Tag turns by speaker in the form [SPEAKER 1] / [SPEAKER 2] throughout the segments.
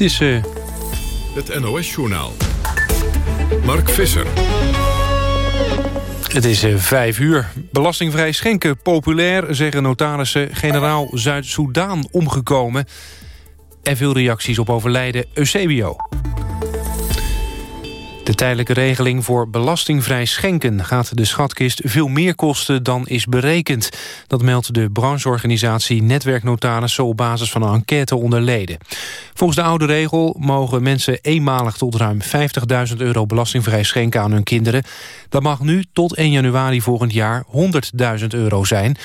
[SPEAKER 1] Het is... Uh...
[SPEAKER 2] Het NOS-journaal. Mark Visser.
[SPEAKER 1] Het is uh, vijf uur. Belastingvrij schenken populair, zeggen notarissen. Generaal Zuid-Soedan omgekomen. En veel reacties op overlijden Eusebio. De tijdelijke regeling voor belastingvrij schenken gaat de schatkist veel meer kosten dan is berekend. Dat meldt de brancheorganisatie Netwerknotarissen op basis van een enquête onder leden. Volgens de oude regel mogen mensen eenmalig tot ruim 50.000 euro belastingvrij schenken aan hun kinderen. Dat mag nu tot 1 januari volgend jaar 100.000 euro zijn.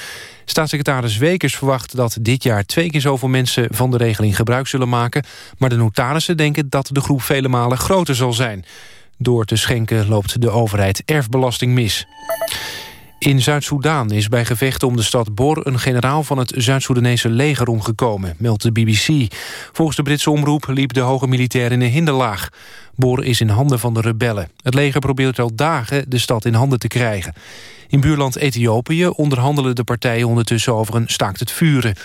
[SPEAKER 1] Staatssecretaris Wekers verwacht dat dit jaar twee keer zoveel mensen van de regeling gebruik zullen maken. Maar de notarissen denken dat de groep vele malen groter zal zijn. Door te schenken loopt de overheid erfbelasting mis. In Zuid-Soedan is bij gevechten om de stad Bor... een generaal van het Zuid-Soedanese leger omgekomen, meldt de BBC. Volgens de Britse omroep liep de hoge militair in een hinderlaag. Bor is in handen van de rebellen. Het leger probeert al dagen de stad in handen te krijgen. In buurland Ethiopië onderhandelen de partijen ondertussen over een staakt het vuren.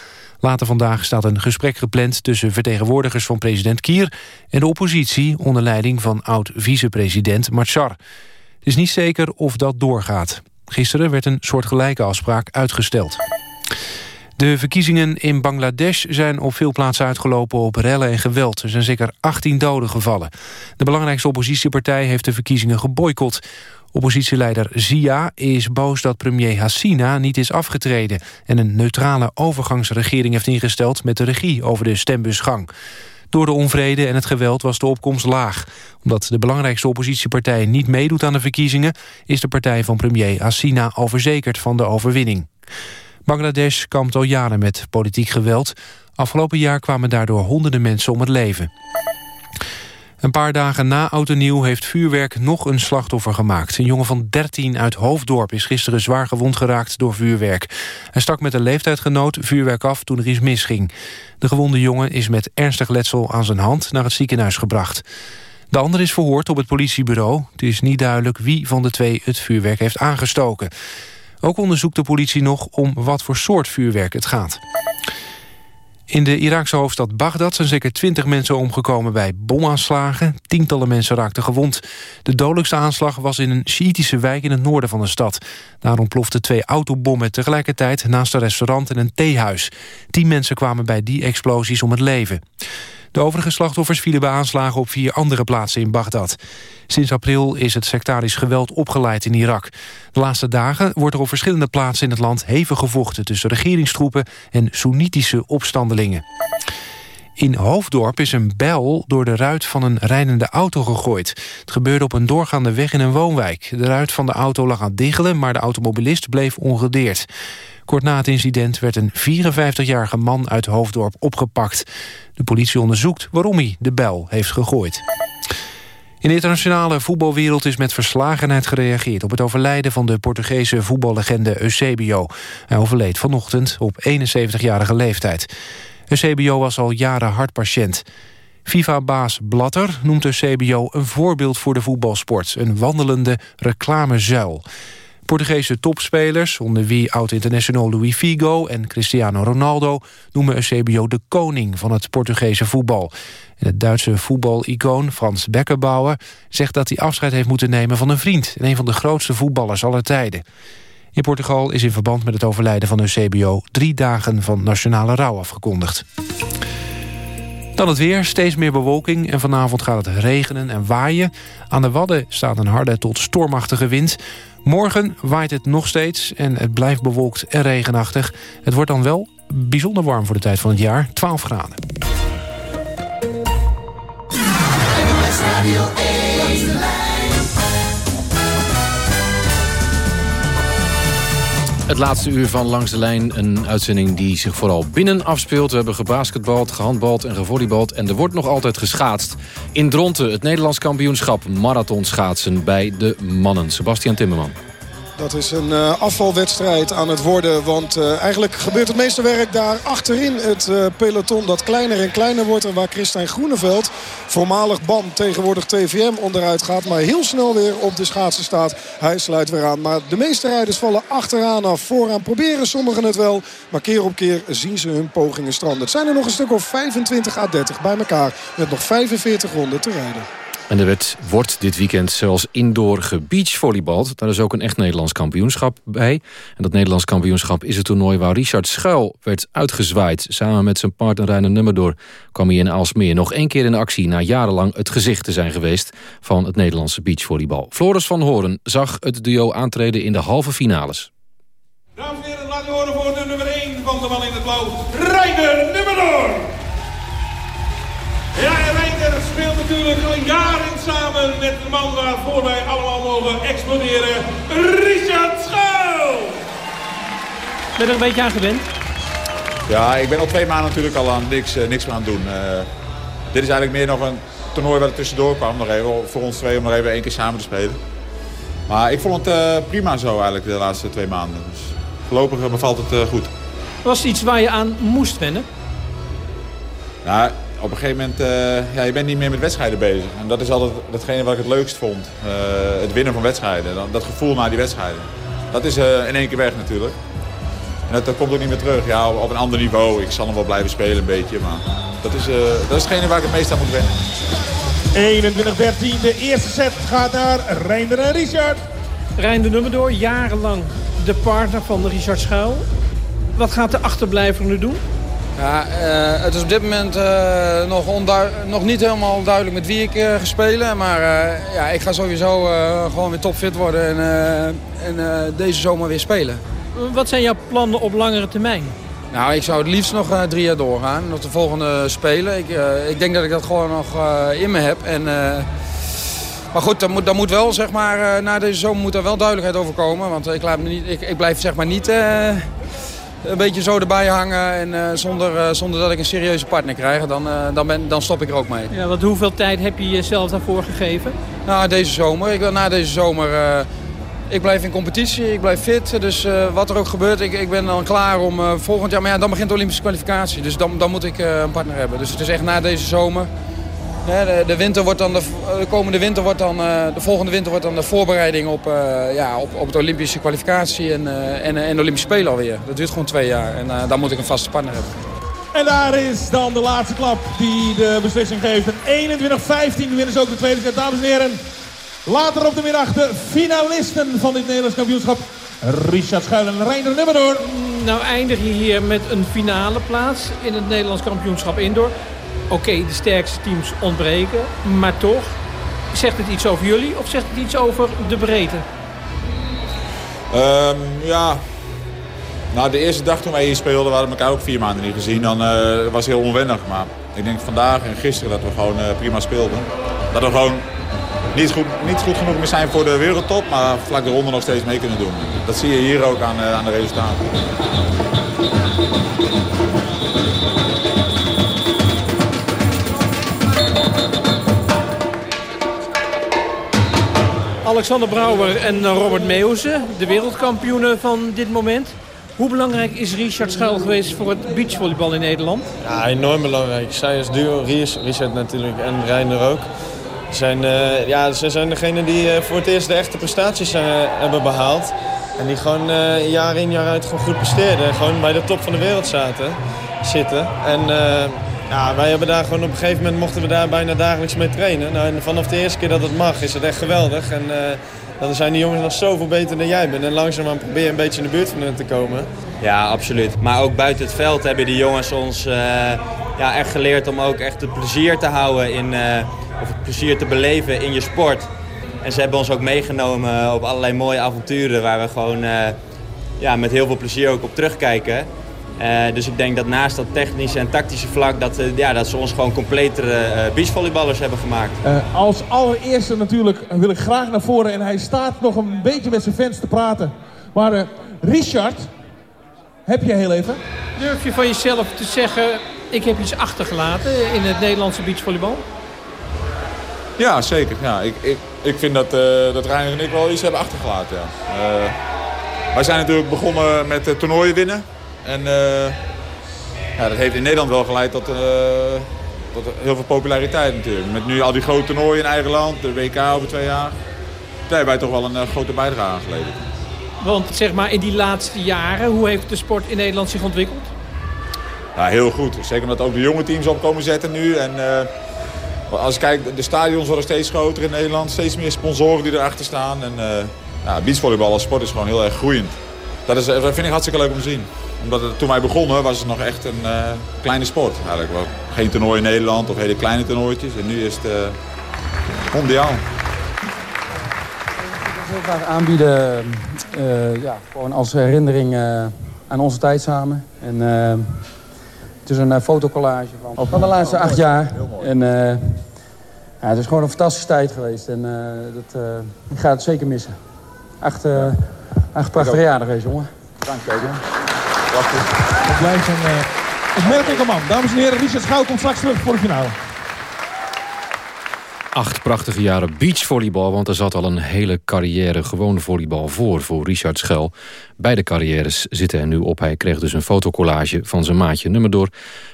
[SPEAKER 1] Later vandaag staat een gesprek gepland tussen vertegenwoordigers van president Kier en de oppositie onder leiding van oud-vicepresident Machar. Het is niet zeker of dat doorgaat. Gisteren werd een soortgelijke afspraak uitgesteld. De verkiezingen in Bangladesh zijn op veel plaatsen uitgelopen op rellen en geweld. Er zijn zeker 18 doden gevallen. De belangrijkste oppositiepartij heeft de verkiezingen geboycott. Oppositieleider Zia is boos dat premier Hassina niet is afgetreden... en een neutrale overgangsregering heeft ingesteld met de regie over de stembusgang. Door de onvrede en het geweld was de opkomst laag. Omdat de belangrijkste oppositiepartij niet meedoet aan de verkiezingen... is de partij van premier Hassina al verzekerd van de overwinning. Bangladesh kampt al jaren met politiek geweld. Afgelopen jaar kwamen daardoor honderden mensen om het leven. Een paar dagen na Oud en Nieuw heeft vuurwerk nog een slachtoffer gemaakt. Een jongen van 13 uit Hoofddorp is gisteren zwaar gewond geraakt door vuurwerk. Hij stak met een leeftijdgenoot vuurwerk af toen er iets misging. De gewonde jongen is met ernstig letsel aan zijn hand naar het ziekenhuis gebracht. De ander is verhoord op het politiebureau. Het is niet duidelijk wie van de twee het vuurwerk heeft aangestoken. Ook onderzoekt de politie nog om wat voor soort vuurwerk het gaat. In de Iraakse hoofdstad Bagdad zijn zeker twintig mensen omgekomen bij bomaanslagen. Tientallen mensen raakten gewond. De dodelijkste aanslag was in een Sjiitische wijk in het noorden van de stad. Daar ontploften twee autobommen tegelijkertijd naast een restaurant en een theehuis. Tien mensen kwamen bij die explosies om het leven. De overige slachtoffers vielen bij aanslagen op vier andere plaatsen in Bagdad. Sinds april is het sectarisch geweld opgeleid in Irak. De laatste dagen wordt er op verschillende plaatsen in het land hevig gevochten... tussen regeringstroepen en Soenitische opstandelingen. In Hoofddorp is een bel door de ruit van een rijdende auto gegooid. Het gebeurde op een doorgaande weg in een woonwijk. De ruit van de auto lag aan diggelen, maar de automobilist bleef ongedeerd. Kort na het incident werd een 54-jarige man uit Hoofddorp opgepakt. De politie onderzoekt waarom hij de bel heeft gegooid. In de internationale voetbalwereld is met verslagenheid gereageerd... op het overlijden van de Portugese voetballegende Eusebio. Hij overleed vanochtend op 71-jarige leeftijd. Eusebio was al jaren hartpatiënt. FIFA-baas Blatter noemt Eusebio een voorbeeld voor de voetbalsport. Een wandelende reclamezuil. Portugese topspelers, onder wie oud-international Luis Figo en Cristiano Ronaldo, noemen Eusebio de koning van het Portugese voetbal. En het Duitse voetbalicoon Frans Beckenbauer zegt dat hij afscheid heeft moeten nemen van een vriend en een van de grootste voetballers aller tijden. In Portugal is in verband met het overlijden van Eusebio drie dagen van nationale rouw afgekondigd. Dan het weer, steeds meer bewolking en vanavond gaat het regenen en waaien. Aan de Wadden staat een harde tot stormachtige wind. Morgen waait het nog steeds en het blijft bewolkt en regenachtig. Het wordt dan wel bijzonder warm voor de tijd van het jaar, 12 graden.
[SPEAKER 3] Het laatste uur van Langs de Lijn, een uitzending die zich vooral binnen afspeelt. We hebben gebasketbald, gehandbald en gevolleybald en er wordt nog altijd geschaatst. In Dronten, het Nederlands kampioenschap marathonschaatsen bij de mannen. Sebastian Timmerman.
[SPEAKER 4] Dat is een uh, afvalwedstrijd aan het worden. Want uh, eigenlijk gebeurt het meeste werk daar achterin het uh, peloton. Dat kleiner en kleiner wordt. En waar Christijn Groeneveld, voormalig BAM, tegenwoordig TVM onderuit gaat. Maar heel snel weer op de schaatsen staat. Hij sluit weer aan. Maar de meeste rijders vallen achteraan af. Vooraan proberen sommigen het wel. Maar keer op keer zien ze hun pogingen stranden. Het zijn er nog een stuk of 25 à 30 bij elkaar. Met nog 45 ronden te rijden.
[SPEAKER 3] En er werd, wordt dit weekend zelfs indoor gebeachvolleybald. Daar is ook een echt Nederlands kampioenschap bij. En dat Nederlands kampioenschap is het toernooi waar Richard Schuil werd uitgezwaaid. Samen met zijn partner Reiner Nummerdoor kwam hij in Aalsmeer nog één keer in actie... na jarenlang het gezicht te zijn geweest van het Nederlandse beachvolleybal. Floris van Horen zag het duo aantreden in de halve finales.
[SPEAKER 5] Dames en heren, laten we horen voor de nummer 1 van de man in het blauw, Reiner Nummerdoor. Ja, Reiner speelt natuurlijk al jaren samen met de man waarvoor wij allemaal mogen exploderen, Richard Schuil.
[SPEAKER 6] Ben je er een beetje aan gewend?
[SPEAKER 7] Ja, ik ben al twee maanden natuurlijk al aan niks, uh, niks meer aan het doen. Uh, dit is eigenlijk meer nog een toernooi waar er tussendoor kwam. Nog even, voor ons twee om nog even één keer samen te spelen. Maar ik vond het uh, prima zo eigenlijk de laatste twee maanden. Dus voorlopig bevalt het goed.
[SPEAKER 6] Was het iets waar je aan moest wennen?
[SPEAKER 7] Nou, op een gegeven moment, uh, ja, je bent niet meer met wedstrijden bezig. En dat is altijd datgene wat ik het leukst vond. Uh, het winnen van wedstrijden. Dat, dat, gevoel na die wedstrijden. Dat is uh, in één keer weg natuurlijk. En dat, dat, komt ook niet meer terug. Ja, op, op, een ander niveau. Ik zal nog wel blijven spelen een beetje. Maar dat is, dat is hetgene waar ik het meest aan moet wennen.
[SPEAKER 5] 21-13. De eerste set gaat naar Reinder en Richard.
[SPEAKER 6] Reinder nummer door. Jarenlang de partner van Richard Schuil. Wat gaat de achterblijver nu doen?
[SPEAKER 8] Ja, uh, het is op dit moment uh, nog, nog niet helemaal duidelijk met wie ik uh, ga spelen. Maar ja, ik ga sowieso gewoon weer topfit worden en, en deze zomer weer spelen.
[SPEAKER 6] Wat zijn jouw plannen op langere termijn?
[SPEAKER 8] Nou, ik zou het liefst nog drie jaar doorgaan. Nog de volgende spelen. Ik, ik denk dat ik dat gewoon nog in me heb. En, maar goed, daar moet, daar moet wel, zeg maar, na deze zomer moet er wel duidelijkheid over komen. Want ik, laat me niet, ik, ik blijf zeg maar niet een beetje zo erbij hangen en uh, zonder, uh, zonder dat ik een serieuze partner krijg, dan, uh, dan, ben, dan stop ik er ook mee.
[SPEAKER 6] Ja, want hoeveel tijd heb je jezelf daarvoor gegeven?
[SPEAKER 8] Nou, deze zomer. Ik, na deze zomer, ik blijf in competitie, ik blijf fit. Dus wat er ook gebeurt, ik, ik ben dan klaar om volgend jaar, maar ja, dan begint de Olympische kwalificatie. Dus dan, dan moet ik een partner hebben. Dus het is echt na deze zomer. De, de, winter wordt dan de, de, komende winter wordt dan, de volgende winter wordt dan de voorbereiding op, uh, ja, op, op de Olympische kwalificatie en, uh, en, en de Olympische Spelen alweer. Dat duurt gewoon twee jaar en uh, dan moet ik een vaste partner hebben.
[SPEAKER 5] En daar is dan de laatste klap die de beslissing geeft. En 21-15 winnen ze ook de tweede set. Dames en heren, later op de middag de finalisten van dit Nederlands kampioenschap. Richard Schuil en Reiner Nummerdoor.
[SPEAKER 6] Nou eindig je hier met een finale plaats in het Nederlands kampioenschap indoor. Oké, de sterkste teams ontbreken, maar toch... Zegt het iets over jullie of zegt het iets over de breedte?
[SPEAKER 7] Um, ja, nou, de eerste dag toen wij hier speelden, waren we elkaar ook vier maanden niet gezien. Dan uh, was heel onwennig. Maar ik denk vandaag en gisteren dat we gewoon uh, prima speelden. Dat we gewoon niet goed, niet goed genoeg meer zijn voor de wereldtop, maar vlak de ronde nog steeds mee kunnen doen. Dat zie je hier ook aan, uh, aan de resultaten.
[SPEAKER 6] Alexander Brouwer en Robert Meeuwse, de wereldkampioenen van dit moment. Hoe belangrijk is Richard Schuil geweest voor het beachvolleybal in Nederland?
[SPEAKER 9] Ja, enorm belangrijk. Zij als duo, Richard natuurlijk en Reiner ook. Zijn, uh, ja, ze zijn degene die uh, voor het eerst de echte prestaties hebben behaald. En die gewoon jaar in jaar uit gewoon goed presteerden. Gewoon bij de top van de wereld zaten, zitten. En ja, wij hebben daar gewoon op een gegeven moment mochten we daar bijna dagelijks mee trainen. Nou, en vanaf de eerste keer dat het mag is het echt geweldig. En uh, dan zijn die jongens nog zoveel beter dan jij bent. En langzaamaan probeer een beetje in de buurt van hen te komen.
[SPEAKER 10] Ja, absoluut. Maar ook buiten het veld hebben die jongens ons uh, ja, echt geleerd om ook echt het plezier te houden in, uh, of het plezier te beleven in je sport. En ze hebben ons ook meegenomen op allerlei mooie avonturen waar we gewoon ja, met heel veel plezier ook op terugkijken. Uh, dus ik denk dat naast dat technische en tactische vlak... dat, uh, ja, dat ze ons gewoon completere uh, beachvolleyballers hebben gemaakt.
[SPEAKER 5] als allereerste natuurlijk wil ik graag naar voren... en hij staat nog een beetje met zijn fans te praten. Maar Richard, heb je heel even?
[SPEAKER 6] Durf je van jezelf te zeggen... ik heb iets achtergelaten in het Nederlandse beachvolleybal?
[SPEAKER 7] Ja, zeker. Ja, ik, ik, ik vind dat, dat Reiner en ik wel iets hebben achtergelaten. Ja. wij zijn natuurlijk begonnen met uh, toernooien winnen. En ja, dat heeft in Nederland wel geleid tot, tot heel veel populariteit natuurlijk. Met nu al die grote toernooien in eigen land, de WK over twee jaar. Daar hebben wij toch wel een grote bijdrage aan geleverd.
[SPEAKER 6] Want zeg maar in die laatste jaren, hoe heeft de sport in Nederland zich ontwikkeld?
[SPEAKER 7] Ja, heel goed. Zeker omdat ook de jonge teams op komen zetten nu. En als je kijkt, de stadions worden steeds groter in Nederland. Steeds meer sponsoren die erachter staan. En uh, ja, beachvolleybal als sport is gewoon heel erg groeiend. Dat, is, dat vind ik hartstikke leuk om te zien. Omdat het, toen wij begonnen was het nog echt een uh, kleine sport. Eigenlijk. Geen toernooi in Nederland of hele kleine toernooitjes. En nu is het uh, mondiaal.
[SPEAKER 11] Ik wil graag aanbieden ja, gewoon als herinnering aan onze tijd samen. En, het is een fotocollage van, van de laatste acht jaar. En, ja, het is gewoon een fantastische tijd geweest. En dat, ik ga het zeker missen. Acht, acht prachtige jaren geweest, jongen.
[SPEAKER 7] Dank je,
[SPEAKER 5] Prachtig. Het blijft een opmerkelijke man. Dames en heren, Richard Schouw komt straks terug voor de finale.
[SPEAKER 12] Acht prachtige jaren beachvolleybal, want er zat al een hele carrière gewone volleybal voor, voor Richard Schel. Beide carrières zitten er nu op. Hij kreeg dus een fotocollage van zijn maatje nummer door.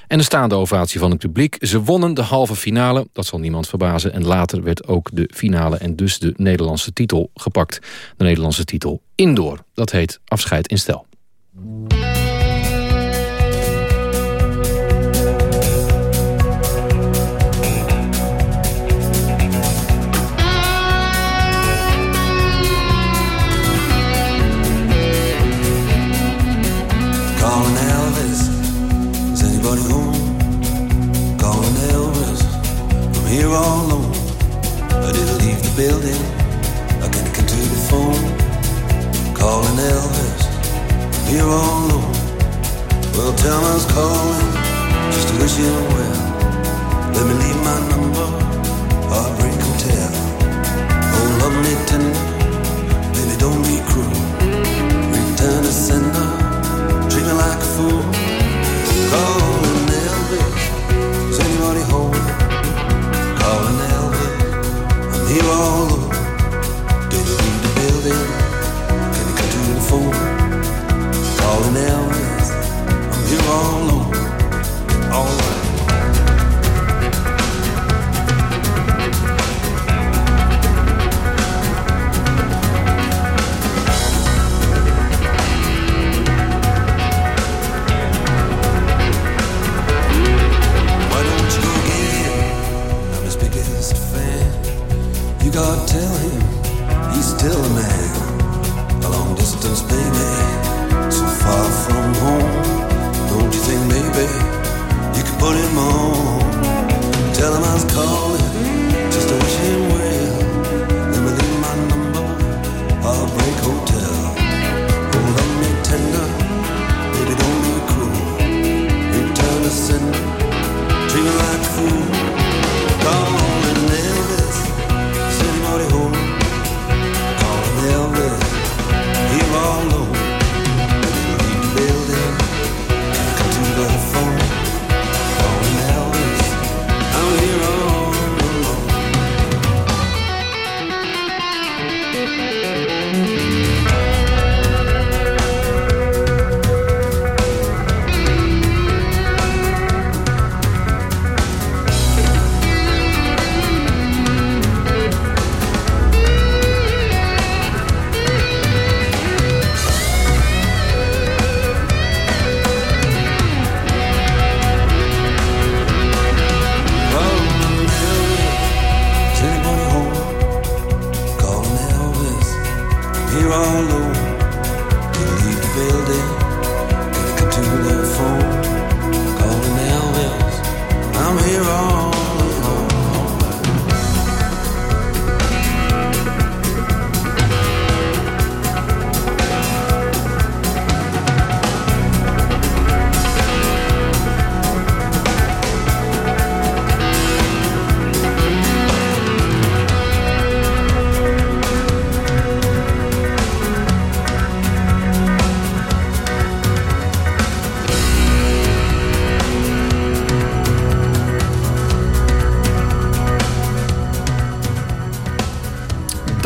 [SPEAKER 12] En een staande ovatie van het publiek. Ze wonnen de halve finale, dat zal niemand verbazen. En later werd ook de finale en dus de Nederlandse titel gepakt. De Nederlandse titel Indoor. Dat heet Afscheid in Stel.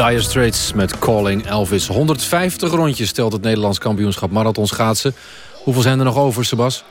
[SPEAKER 3] Dire Straits met Calling Elvis. 150 rondjes stelt het Nederlands kampioenschap marathon schaatsen. Hoeveel zijn er nog over, Sebas?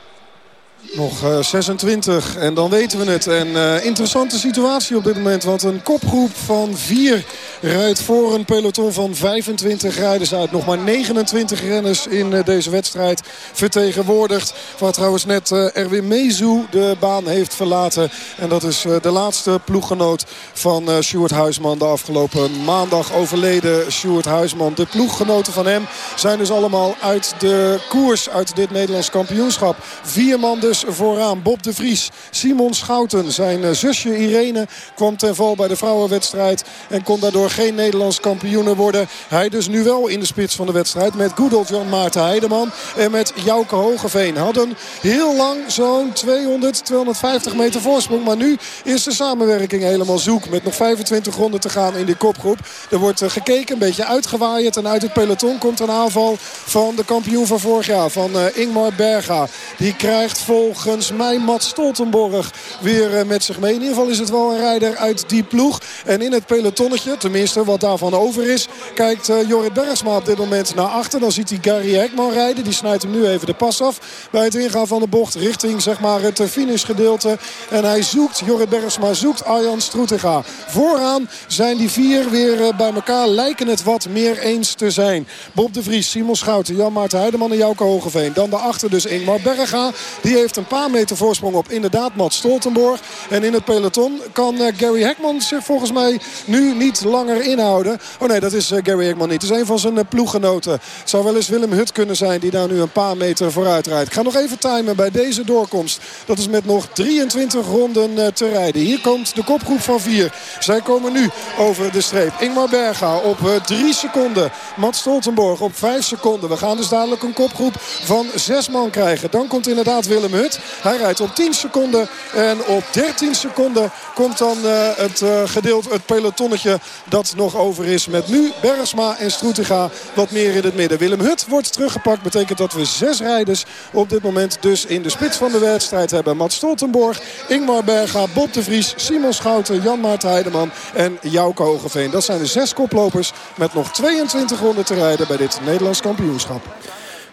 [SPEAKER 4] Nog uh, 26 en dan weten we het. En uh, interessante situatie op dit moment. Want een kopgroep van vier rijdt voor een peloton van 25 rijders uit. Nog maar 29 renners in uh, deze wedstrijd vertegenwoordigd. Waar trouwens net Erwin Mezu de baan heeft verlaten. En dat is de laatste ploeggenoot van Stuart Huisman. De afgelopen maandag overleden Stuart Huisman. De ploeggenoten van hem zijn dus allemaal uit de koers. Uit dit Nederlands kampioenschap. Vier man dus vooraan. Bob de Vries, Simon Schouten. Zijn eh, zusje Irene kwam ten val bij de vrouwenwedstrijd. En kon daardoor geen Nederlands kampioen worden. Hij dus nu wel in de spits van de wedstrijd. Met Goedel Jan Maarten Heideman. En met Jouke Hogeveen. Hadden heel lang zo'n 200, 250 meter voorsprong. Maar nu is de samenwerking helemaal zoek. Met nog 25 ronden te gaan in die kopgroep. Er wordt eh, gekeken, een beetje uitgewaaid. En uit het peloton komt een aanval van de kampioen van vorig jaar. Van uh, Ingmar Berga. Die krijgt vol volgens mij Mats Stoltenborg weer eh, met zich mee. In ieder geval is het wel een rijder uit die ploeg. En in het pelotonnetje, tenminste wat daarvan over is... kijkt uh, Jorrit Bergsma op dit moment naar achter. Dan ziet hij Gary Hekman rijden. Die snijdt hem nu even de pas af bij het ingaan van de bocht... richting zeg maar, het finishgedeelte. En hij zoekt, Jorrit Bergsma zoekt Arjan Stroetega. Vooraan zijn die vier weer eh, bij elkaar. Lijken het wat meer eens te zijn. Bob de Vries, Simon Schouten, Jan Maarten Heideman en Jouke Hogeveen. Dan daarachter dus Ingmar Berga. Die heeft een paar meter voorsprong op inderdaad Mats Stoltenborg. En in het peloton kan Gary Hekman zich volgens mij nu niet langer inhouden. Oh nee, dat is uh, Gary Hekman niet. Het is een van zijn uh, ploeggenoten. Het zou wel eens Willem Hut kunnen zijn die daar nu een paar meter vooruit rijdt. Ik ga nog even timen bij deze doorkomst. Dat is met nog 23 ronden te rijden. Hier komt de kopgroep van vier. Zij komen nu over de streep. Ingmar Berga op 3 seconden. Mats Stoltenborg op 5 seconden. We gaan dus dadelijk een kopgroep van 6 man krijgen. Dan komt inderdaad Willem Hut. Hij rijdt op 10 seconden. En op 13 seconden komt dan het gedeelte, het pelotonnetje dat nog over is. Met nu Bergsma en Stroetega wat meer in het midden. Willem Hut wordt teruggepakt. Betekent dat we zes rijders op dit moment dus in de spits van de wedstrijd hebben. Mats Stoltenborg, Ingmar Berga, Bob de Vries, Simon Schouten, Jan Maart Heideman en Jouke Hogeveen. Dat zijn de zes koplopers met nog 22 ronden te rijden bij dit Nederlands kampioenschap.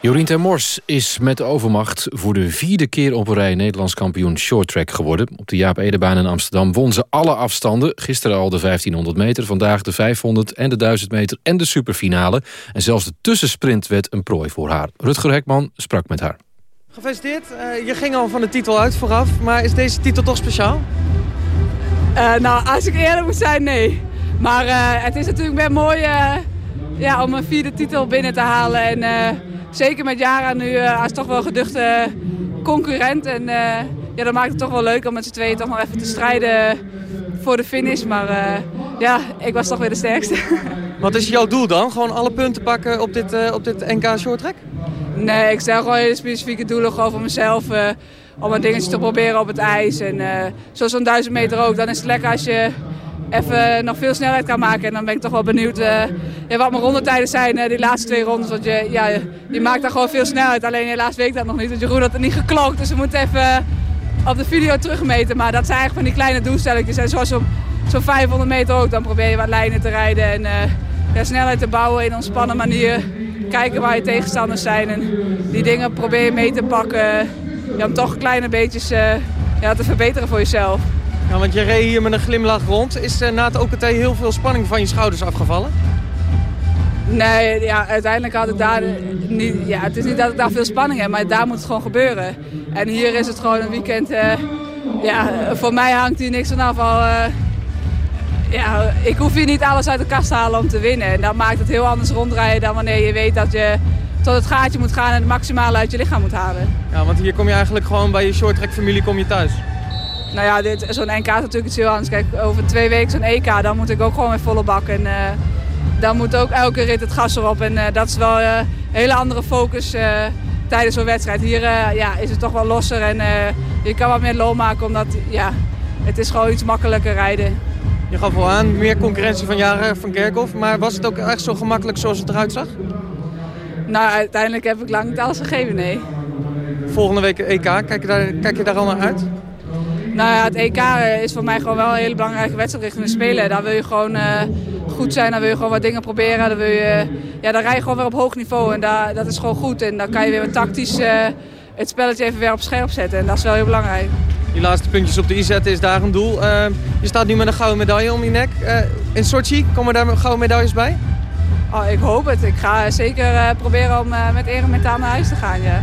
[SPEAKER 3] Jorien Mors is met de overmacht voor de vierde keer op een rij Nederlands kampioen shorttrack geworden. Op de Jaap Edebaan in Amsterdam won ze alle afstanden. Gisteren al de 1500 meter, vandaag de 500 en de 1000 meter en de superfinale. En zelfs de tussensprint werd een prooi voor haar. Rutger Hekman sprak met haar.
[SPEAKER 13] Gefeliciteerd. Uh, je ging al van de titel uit vooraf, maar is deze titel toch speciaal?
[SPEAKER 14] Uh, nou, als ik eerlijk moet zijn, nee. Maar uh, het is natuurlijk weer mooi ja, om een vierde titel binnen te halen. En zeker met Jara nu uh, als toch wel geduchte concurrent. En uh, ja, dat maakt het toch wel leuk om met z'n tweeën toch nog even te strijden voor de finish. Maar ja, ik was toch weer de sterkste.
[SPEAKER 13] Wat is jouw doel dan? Gewoon alle punten pakken op dit, op dit NK Short Track?
[SPEAKER 14] Nee, ik stel gewoon hele specifieke doelen gewoon voor mezelf. om een dingetje te proberen op het ijs. En zoals zo'n duizend meter ook, dan is het lekker als je even nog veel snelheid kan maken. En dan ben ik toch wel benieuwd uh, ja, wat mijn rondetijden zijn, uh, die laatste twee rondes. Want je, ja, je maakt daar gewoon veel snelheid. Alleen helaas weet ik dat nog niet. Want Jeroen had het niet geklokt. Dus we moeten even op de video terugmeten. Maar dat zijn eigenlijk van die kleine doelstellingen. En zoals op zo'n 500 meter ook. Dan probeer je wat lijnen te rijden. En snelheid te bouwen in een ontspannen manier. Kijken waar je tegenstanders zijn. En die dingen probeer je mee te pakken. Ja, om toch kleine beetjes ja, te verbeteren voor jezelf.
[SPEAKER 13] Ja, want je reed hier met een glimlach rond. Is er na het OKT heel veel spanning van je schouders afgevallen?
[SPEAKER 14] Nee, ja, uiteindelijk had ik daar niet... Ja, het is niet dat ik daar veel spanning heb, maar daar moet het gewoon gebeuren. En hier is het gewoon een weekend... Uh, ja, voor mij hangt hier niks vanaf. Al, uh, ja, ik hoef hier niet alles uit de kast te halen om te winnen. En dat maakt het heel anders rondrijden dan wanneer je weet dat je tot het gaatje moet gaan en het maximale uit je lichaam moet halen.
[SPEAKER 13] Ja, want hier kom je eigenlijk gewoon bij je shorttrack familie kom je thuis.
[SPEAKER 14] Nou ja, zo'n NK is natuurlijk iets heel anders. Kijk, over twee weken zo'n EK, dan moet ik ook gewoon weer volle bak. En uh, dan moet ook elke rit het gas erop. En uh, dat is wel uh, een hele andere focus tijdens zo'n wedstrijd. Hier ja, is het toch wel losser en je kan wat meer lol maken. Omdat ja, het is gewoon iets makkelijker rijden.
[SPEAKER 13] Je gaf wel aan, meer concurrentie van Jaren van Kerkhoff. Maar was het ook echt zo gemakkelijk zoals het eruit zag?
[SPEAKER 14] Nou, uiteindelijk heb ik lang niet alles gegeven, nee.
[SPEAKER 13] Volgende week EK, kijk je daar, kijk je daar al naar uit?
[SPEAKER 14] Nou ja, het EK is voor mij gewoon wel een hele belangrijke wedstrijd richting de Spelen. Daar wil je gewoon uh, goed zijn, dan wil je gewoon wat dingen proberen. Dan, wil je, ja, dan rij je gewoon weer op hoog niveau en daar, dat is gewoon goed. En dan kan je weer wat tactisch uh, het spelletje even weer op scherp zetten. En dat is wel heel belangrijk.
[SPEAKER 13] Die laatste puntjes op de i zetten is daar een doel. Uh, je staat nu met een gouden medaille om je nek. In Sochi, komen daar gouden medailles bij?
[SPEAKER 14] Oh, ik hoop het. Ik ga zeker proberen om met eremetaal naar huis te gaan. Ja.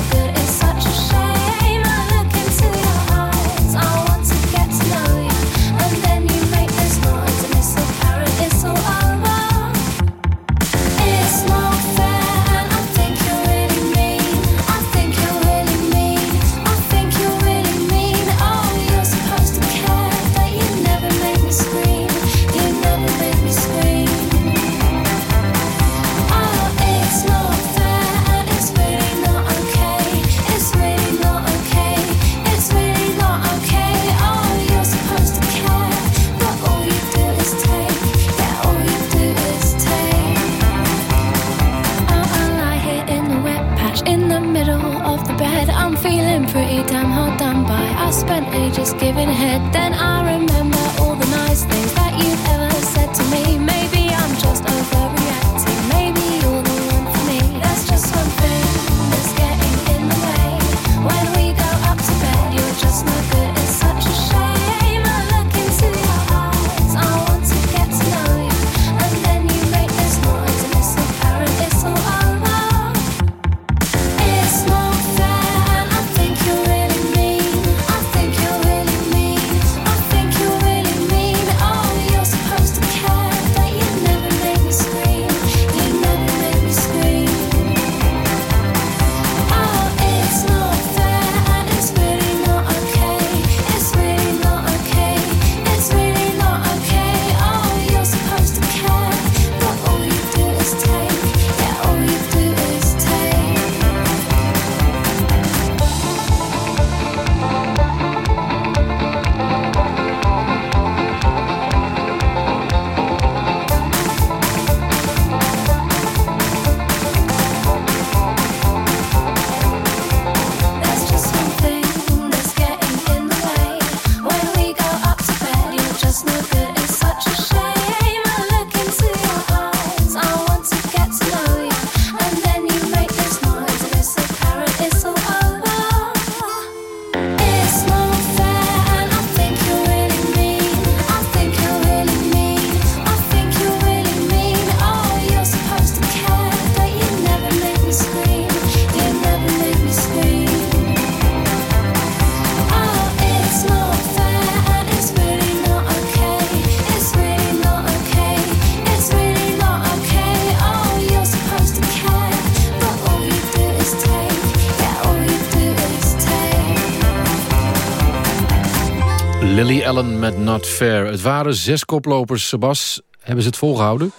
[SPEAKER 15] Not Fair.
[SPEAKER 3] Het waren zes koplopers. Sebas, hebben ze het volgehouden?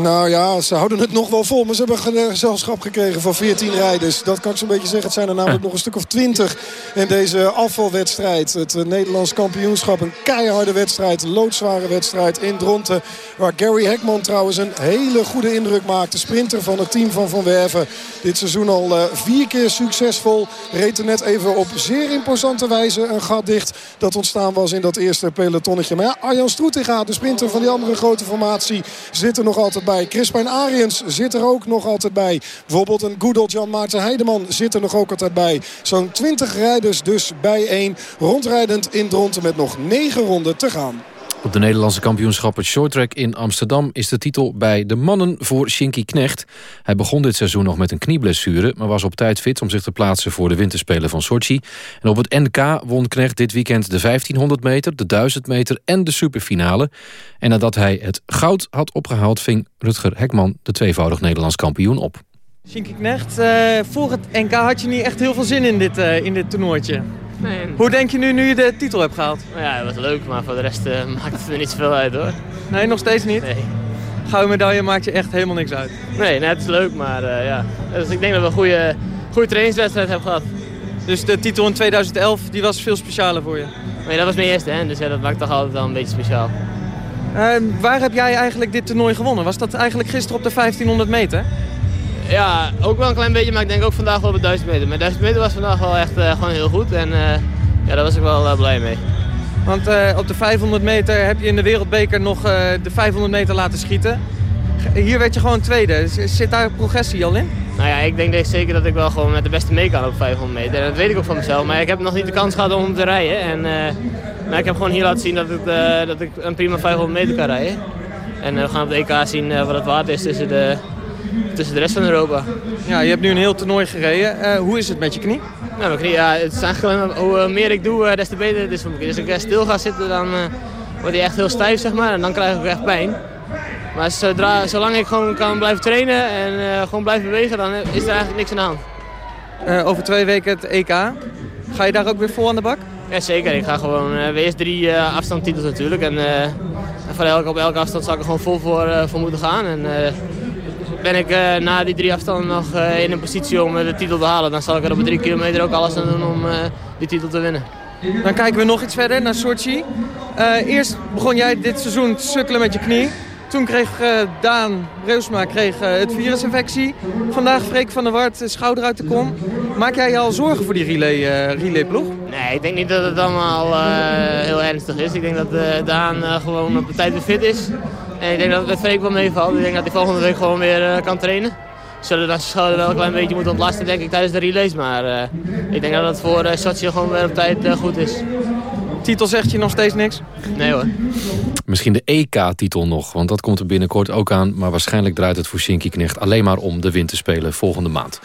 [SPEAKER 4] Nou ja, ze houden het nog wel vol. Maar ze hebben een gezelschap gekregen van 14 rijders. Dat kan ik zo'n beetje zeggen. Het zijn er namelijk nog een stuk of 20 in deze afvalwedstrijd. Het eh, Nederlands kampioenschap. Een keiharde wedstrijd. Een loodzware wedstrijd in Dronten. Waar Gary Hekman trouwens een hele goede indruk maakte. Sprinter van het team van Van Werven. Dit seizoen al eh, vier keer succesvol. Reed er net even op zeer imposante wijze een gat dicht. Dat ontstaan was in dat eerste pelotonnetje. Maar ja, Arjan Stroetinga, de sprinter van die andere grote formatie, zit er nog altijd bij. Crispijn Ariens zit er ook nog altijd bij. Bijvoorbeeld een Goedelt Jan Maarten Heideman zit er nog ook altijd bij. Zo'n 20 rijders dus bij één. Rondrijdend in Dronten met nog 9 ronden te gaan.
[SPEAKER 3] Op de Nederlandse kampioenschappen shorttrack in Amsterdam... is de titel bij de mannen voor Shinky Knecht. Hij begon dit seizoen nog met een knieblessure... maar was op tijd fit om zich te plaatsen voor de winterspelen van Sochi. En op het NK won Knecht dit weekend de 1500 meter, de 1000 meter en de superfinale. En nadat hij het goud had opgehaald... ving Rutger Hekman de tweevoudig Nederlands kampioen op.
[SPEAKER 13] Shinky Knecht, eh, voor het NK had je niet echt heel veel zin in dit, eh, in dit toernooitje.
[SPEAKER 16] Nee.
[SPEAKER 13] Hoe denk je nu, nu je de titel hebt gehaald?
[SPEAKER 16] Ja, dat was leuk, maar voor de rest eh, maakt het er niet zoveel uit hoor.
[SPEAKER 13] Nee, nog steeds niet?
[SPEAKER 16] Nee.
[SPEAKER 13] gouden medaille maakt je echt helemaal niks uit.
[SPEAKER 16] Nee, net is leuk, maar eh, ja. Dus ik denk dat we een goede, goede trainingswedstrijd hebben gehad.
[SPEAKER 13] Dus de titel in 2011 die was veel specialer voor je?
[SPEAKER 16] Nee, dat was mijn eerste, hè? dus ja, dat maakt toch altijd wel een beetje speciaal.
[SPEAKER 13] Eh, waar heb jij eigenlijk dit toernooi gewonnen? Was dat eigenlijk gisteren op de 1500 meter?
[SPEAKER 16] Ja, ook wel een klein beetje, maar ik denk ook vandaag wel op de 1000 meter. Mijn 1000 meter was vandaag wel echt eh, gewoon heel goed en eh, ja, daar was ik wel eh, blij mee.
[SPEAKER 13] Want op de 500 meter heb je in de wereldbeker nog de 500 meter laten schieten. Hier werd je gewoon tweede. Zit daar progressie al in?
[SPEAKER 16] Nou ja, ik denk zeker dat ik wel gewoon met de beste mee kan op 500 meter. En dat weet ik ook van mezelf, maar ik heb nog niet de kans gehad om te rijden. En, maar ik heb gewoon hier laten zien dat, het, dat ik een prima 500 meter kan rijden. En we gaan op de EK zien wat het waard is tussen de, tussen de rest van Europa.
[SPEAKER 13] Ja, je hebt nu een heel toernooi gereden. Eh, hoe is het met je knie?
[SPEAKER 16] Nou, mijn knie, ja, het is eigenlijk hoe eh, meer ik doe, eh, des te beter het is voor mijn knie. Dus als ik stil ga zitten, dan eh, wordt hij echt heel stijf, zeg maar. En dan krijg ik ook echt pijn. Maar zodra, zolang ik gewoon kan blijven trainen en gewoon blijven bewegen, dan is er eigenlijk niks aan de hand.
[SPEAKER 13] Over twee weken het EK. Ga je daar ook weer vol aan de bak?
[SPEAKER 16] Ja, zeker. Ik ga gewoon uh, weer eerst drie uh, afstandtitels natuurlijk. En, uh, en voor elke, op elke afstand zal ik er gewoon vol voor, uh, voor moeten gaan. En ben ik na die drie afstanden nog in een positie om de titel te halen, dan zal ik er op de drie kilometer ook alles aan doen om die titel te winnen.
[SPEAKER 13] Dan kijken we nog iets verder naar Sochi. eerst begon jij dit seizoen te sukkelen met je knie. Toen kreeg uh, Daan Reusma kreeg, uh, het virusinfectie. Vandaag Freek van der Wart schouder uit de kom. Maak jij je al zorgen voor die relay, uh, relayploeg?
[SPEAKER 16] Nee, ik denk niet dat het allemaal heel ernstig is. Ik denk dat Daan gewoon op de tijd weer fit is. En ik denk dat het met Freek wel meevalt. Ik denk dat hij volgende week gewoon weer kan trainen. Zullen dan zijn schouder wel een klein beetje moeten ontlasten denk ik tijdens de relays. Maar ik denk dat het voor Sochi gewoon weer op tijd goed is.
[SPEAKER 13] Titel zegt je nog steeds niks?
[SPEAKER 16] Nee hoor.
[SPEAKER 3] Misschien de EK-titel nog, want dat komt er binnenkort ook aan. Maar waarschijnlijk draait het voor Shinky Knecht alleen maar om de winterspelen volgende maand.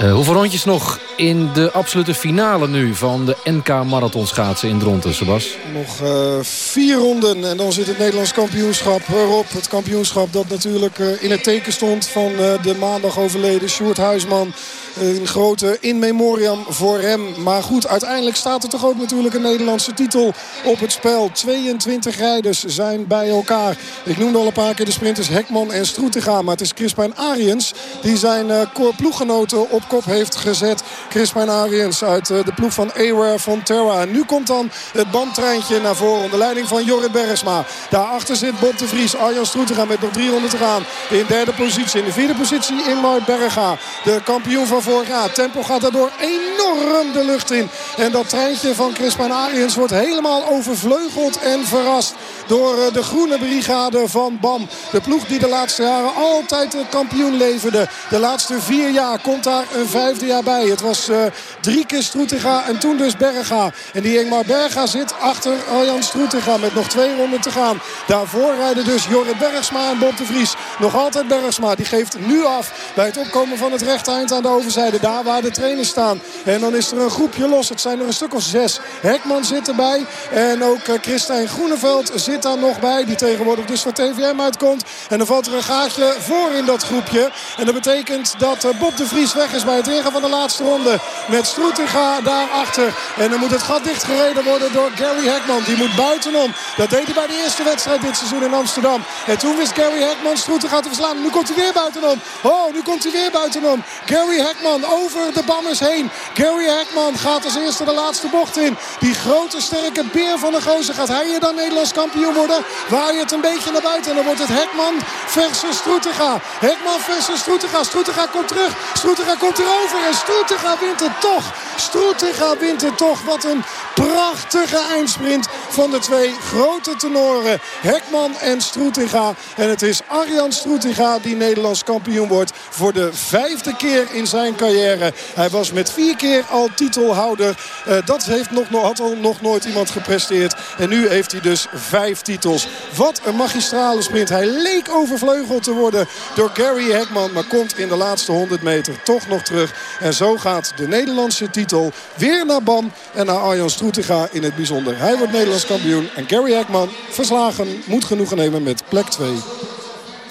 [SPEAKER 3] Uh, hoeveel rondjes nog in de absolute finale nu van de NK Marathon schaatsen in Dronten, Sebas?
[SPEAKER 4] Nog uh, vier ronden en dan zit het Nederlands kampioenschap erop. Het kampioenschap dat natuurlijk uh, in het teken stond van de maandag overleden Sjoerd Huisman. Een grote in memoriam voor hem. Maar goed, uiteindelijk staat er toch ook natuurlijk een Nederlandse titel op het spel. 22 rijders zijn bij elkaar. Ik noemde al een paar keer de sprinters Hekman en Stroetega. Maar het is Crispijn Ariens die zijn ploeggenoten op kop heeft gezet. Crispijn Ariens uit uh, de ploeg van Aware van Terra. En nu komt dan het bandtreintje naar voren onder leiding van Jorrit Bergsma. Daarachter zit Bob de Vries. Arjan Stroetega met nog 300 te gaan. In derde positie. In de vierde positie Inmar Berga. De kampioen van vorig jaar. Tempo gaat daardoor enorm de lucht in. En dat treintje van Crispijn Ariens wordt helemaal overvleugeld en verrast door de groene brigade van BAM. De ploeg die de laatste jaren altijd de kampioen leverde. De laatste vier jaar komt daar een vijfde jaar bij. Het was uh, drie keer Stroetega en toen dus Berga. En die Engmar Berga zit achter Arjan Stroetega met nog twee ronden te gaan. Daarvoor rijden dus Jorrit Bergsma en Bob de Vries. Nog altijd Bergsma. Die geeft nu af bij het opkomen van het rechte eind aan de overzijde. Daar waar de trainers staan. En dan is er een groepje los. Het zijn er een stuk of zes. Hekman zit erbij. En ook uh, Christijn Groeneveld zit daar nog bij. Die tegenwoordig dus van TVM uitkomt. En dan valt er een gaatje voor in dat groepje. En dat betekent dat uh, Bob de Vries weg is bij het ingaan van de laatste ronde. Met Stroetinga daarachter. En dan moet het gat dichtgereden worden door Gary Hekman. Die moet buitenom. Dat deed hij bij de eerste wedstrijd dit seizoen in Amsterdam. En toen wist Gary Hekman Stroetinga te verslaan. Nu komt hij weer buitenom. Oh, nu komt hij weer buitenom. Gary Hekman over de bammers heen. Gary Hekman gaat als eerste de laatste bocht in. Die grote sterke beer van de gozer. Gaat hij hier dan Nederlands kampioen worden? Waai het een beetje naar buiten. En dan wordt het Hekman versus Stroetega. Hekman versus Stroetega. Stroetega komt terug. Stroetega komt erover. En Stroetega wint het toch. Stroetega wint het toch. Wat een prachtige eindsprint van de twee grote tenoren. Hekman en Stroetega. En het is Arjan Stroetega die Nederlands kampioen wordt. Voor de vijfde keer in zijn carrière. Hij was met vier keer al titelhouder. Uh, dat heeft nog, had al nog nooit iemand gepresteerd. En nu heeft hij dus vijf titels. Wat een magistrale sprint. Hij leek overvleugeld te worden door Gary Hekman. Maar komt in de laatste 100 meter toch nog terug. En zo gaat de Nederlandse titel weer naar BAM. En naar Arjan Stroetega in het bijzonder. Hij wordt Nederlands kampioen. En Gary Hekman verslagen moet genoegen nemen met plek 2.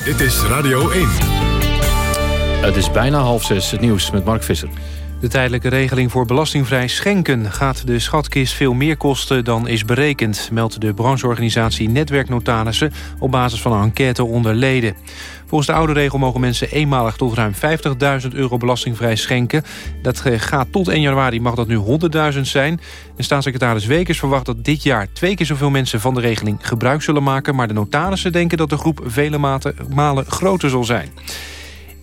[SPEAKER 2] Dit is Radio 1.
[SPEAKER 3] Het is bijna half zes, het nieuws met Mark Visser.
[SPEAKER 1] De tijdelijke regeling voor belastingvrij schenken gaat de schatkist veel meer kosten dan is berekend, meldt de brancheorganisatie Netwerknotarissen op basis van een enquête onder leden. Volgens de oude regel mogen mensen eenmalig tot ruim 50.000 euro belastingvrij schenken. Dat eh, gaat tot 1 januari mag dat nu 100.000 zijn. En staatssecretaris Wekers verwacht dat dit jaar twee keer zoveel mensen van de regeling gebruik zullen maken. Maar de notarissen denken dat de groep vele malen groter zal zijn.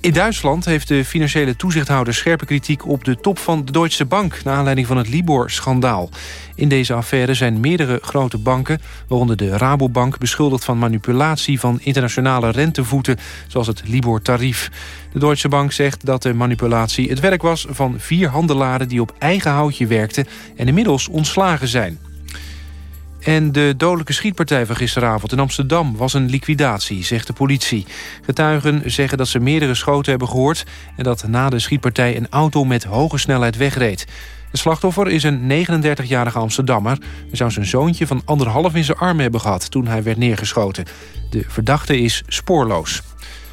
[SPEAKER 1] In Duitsland heeft de financiële toezichthouder scherpe kritiek op de top van de Deutsche Bank... naar aanleiding van het Libor-schandaal. In deze affaire zijn meerdere grote banken, waaronder de Rabobank... beschuldigd van manipulatie van internationale rentevoeten, zoals het Libor-tarief. De Deutsche Bank zegt dat de manipulatie het werk was van vier handelaren... die op eigen houtje werkten en inmiddels ontslagen zijn. En de dodelijke schietpartij van gisteravond in Amsterdam was een liquidatie, zegt de politie. Getuigen zeggen dat ze meerdere schoten hebben gehoord... en dat na de schietpartij een auto met hoge snelheid wegreed. De slachtoffer is een 39-jarige Amsterdammer. Hij zou zijn zoontje van anderhalf in zijn arm hebben gehad... toen hij werd neergeschoten. De verdachte is spoorloos.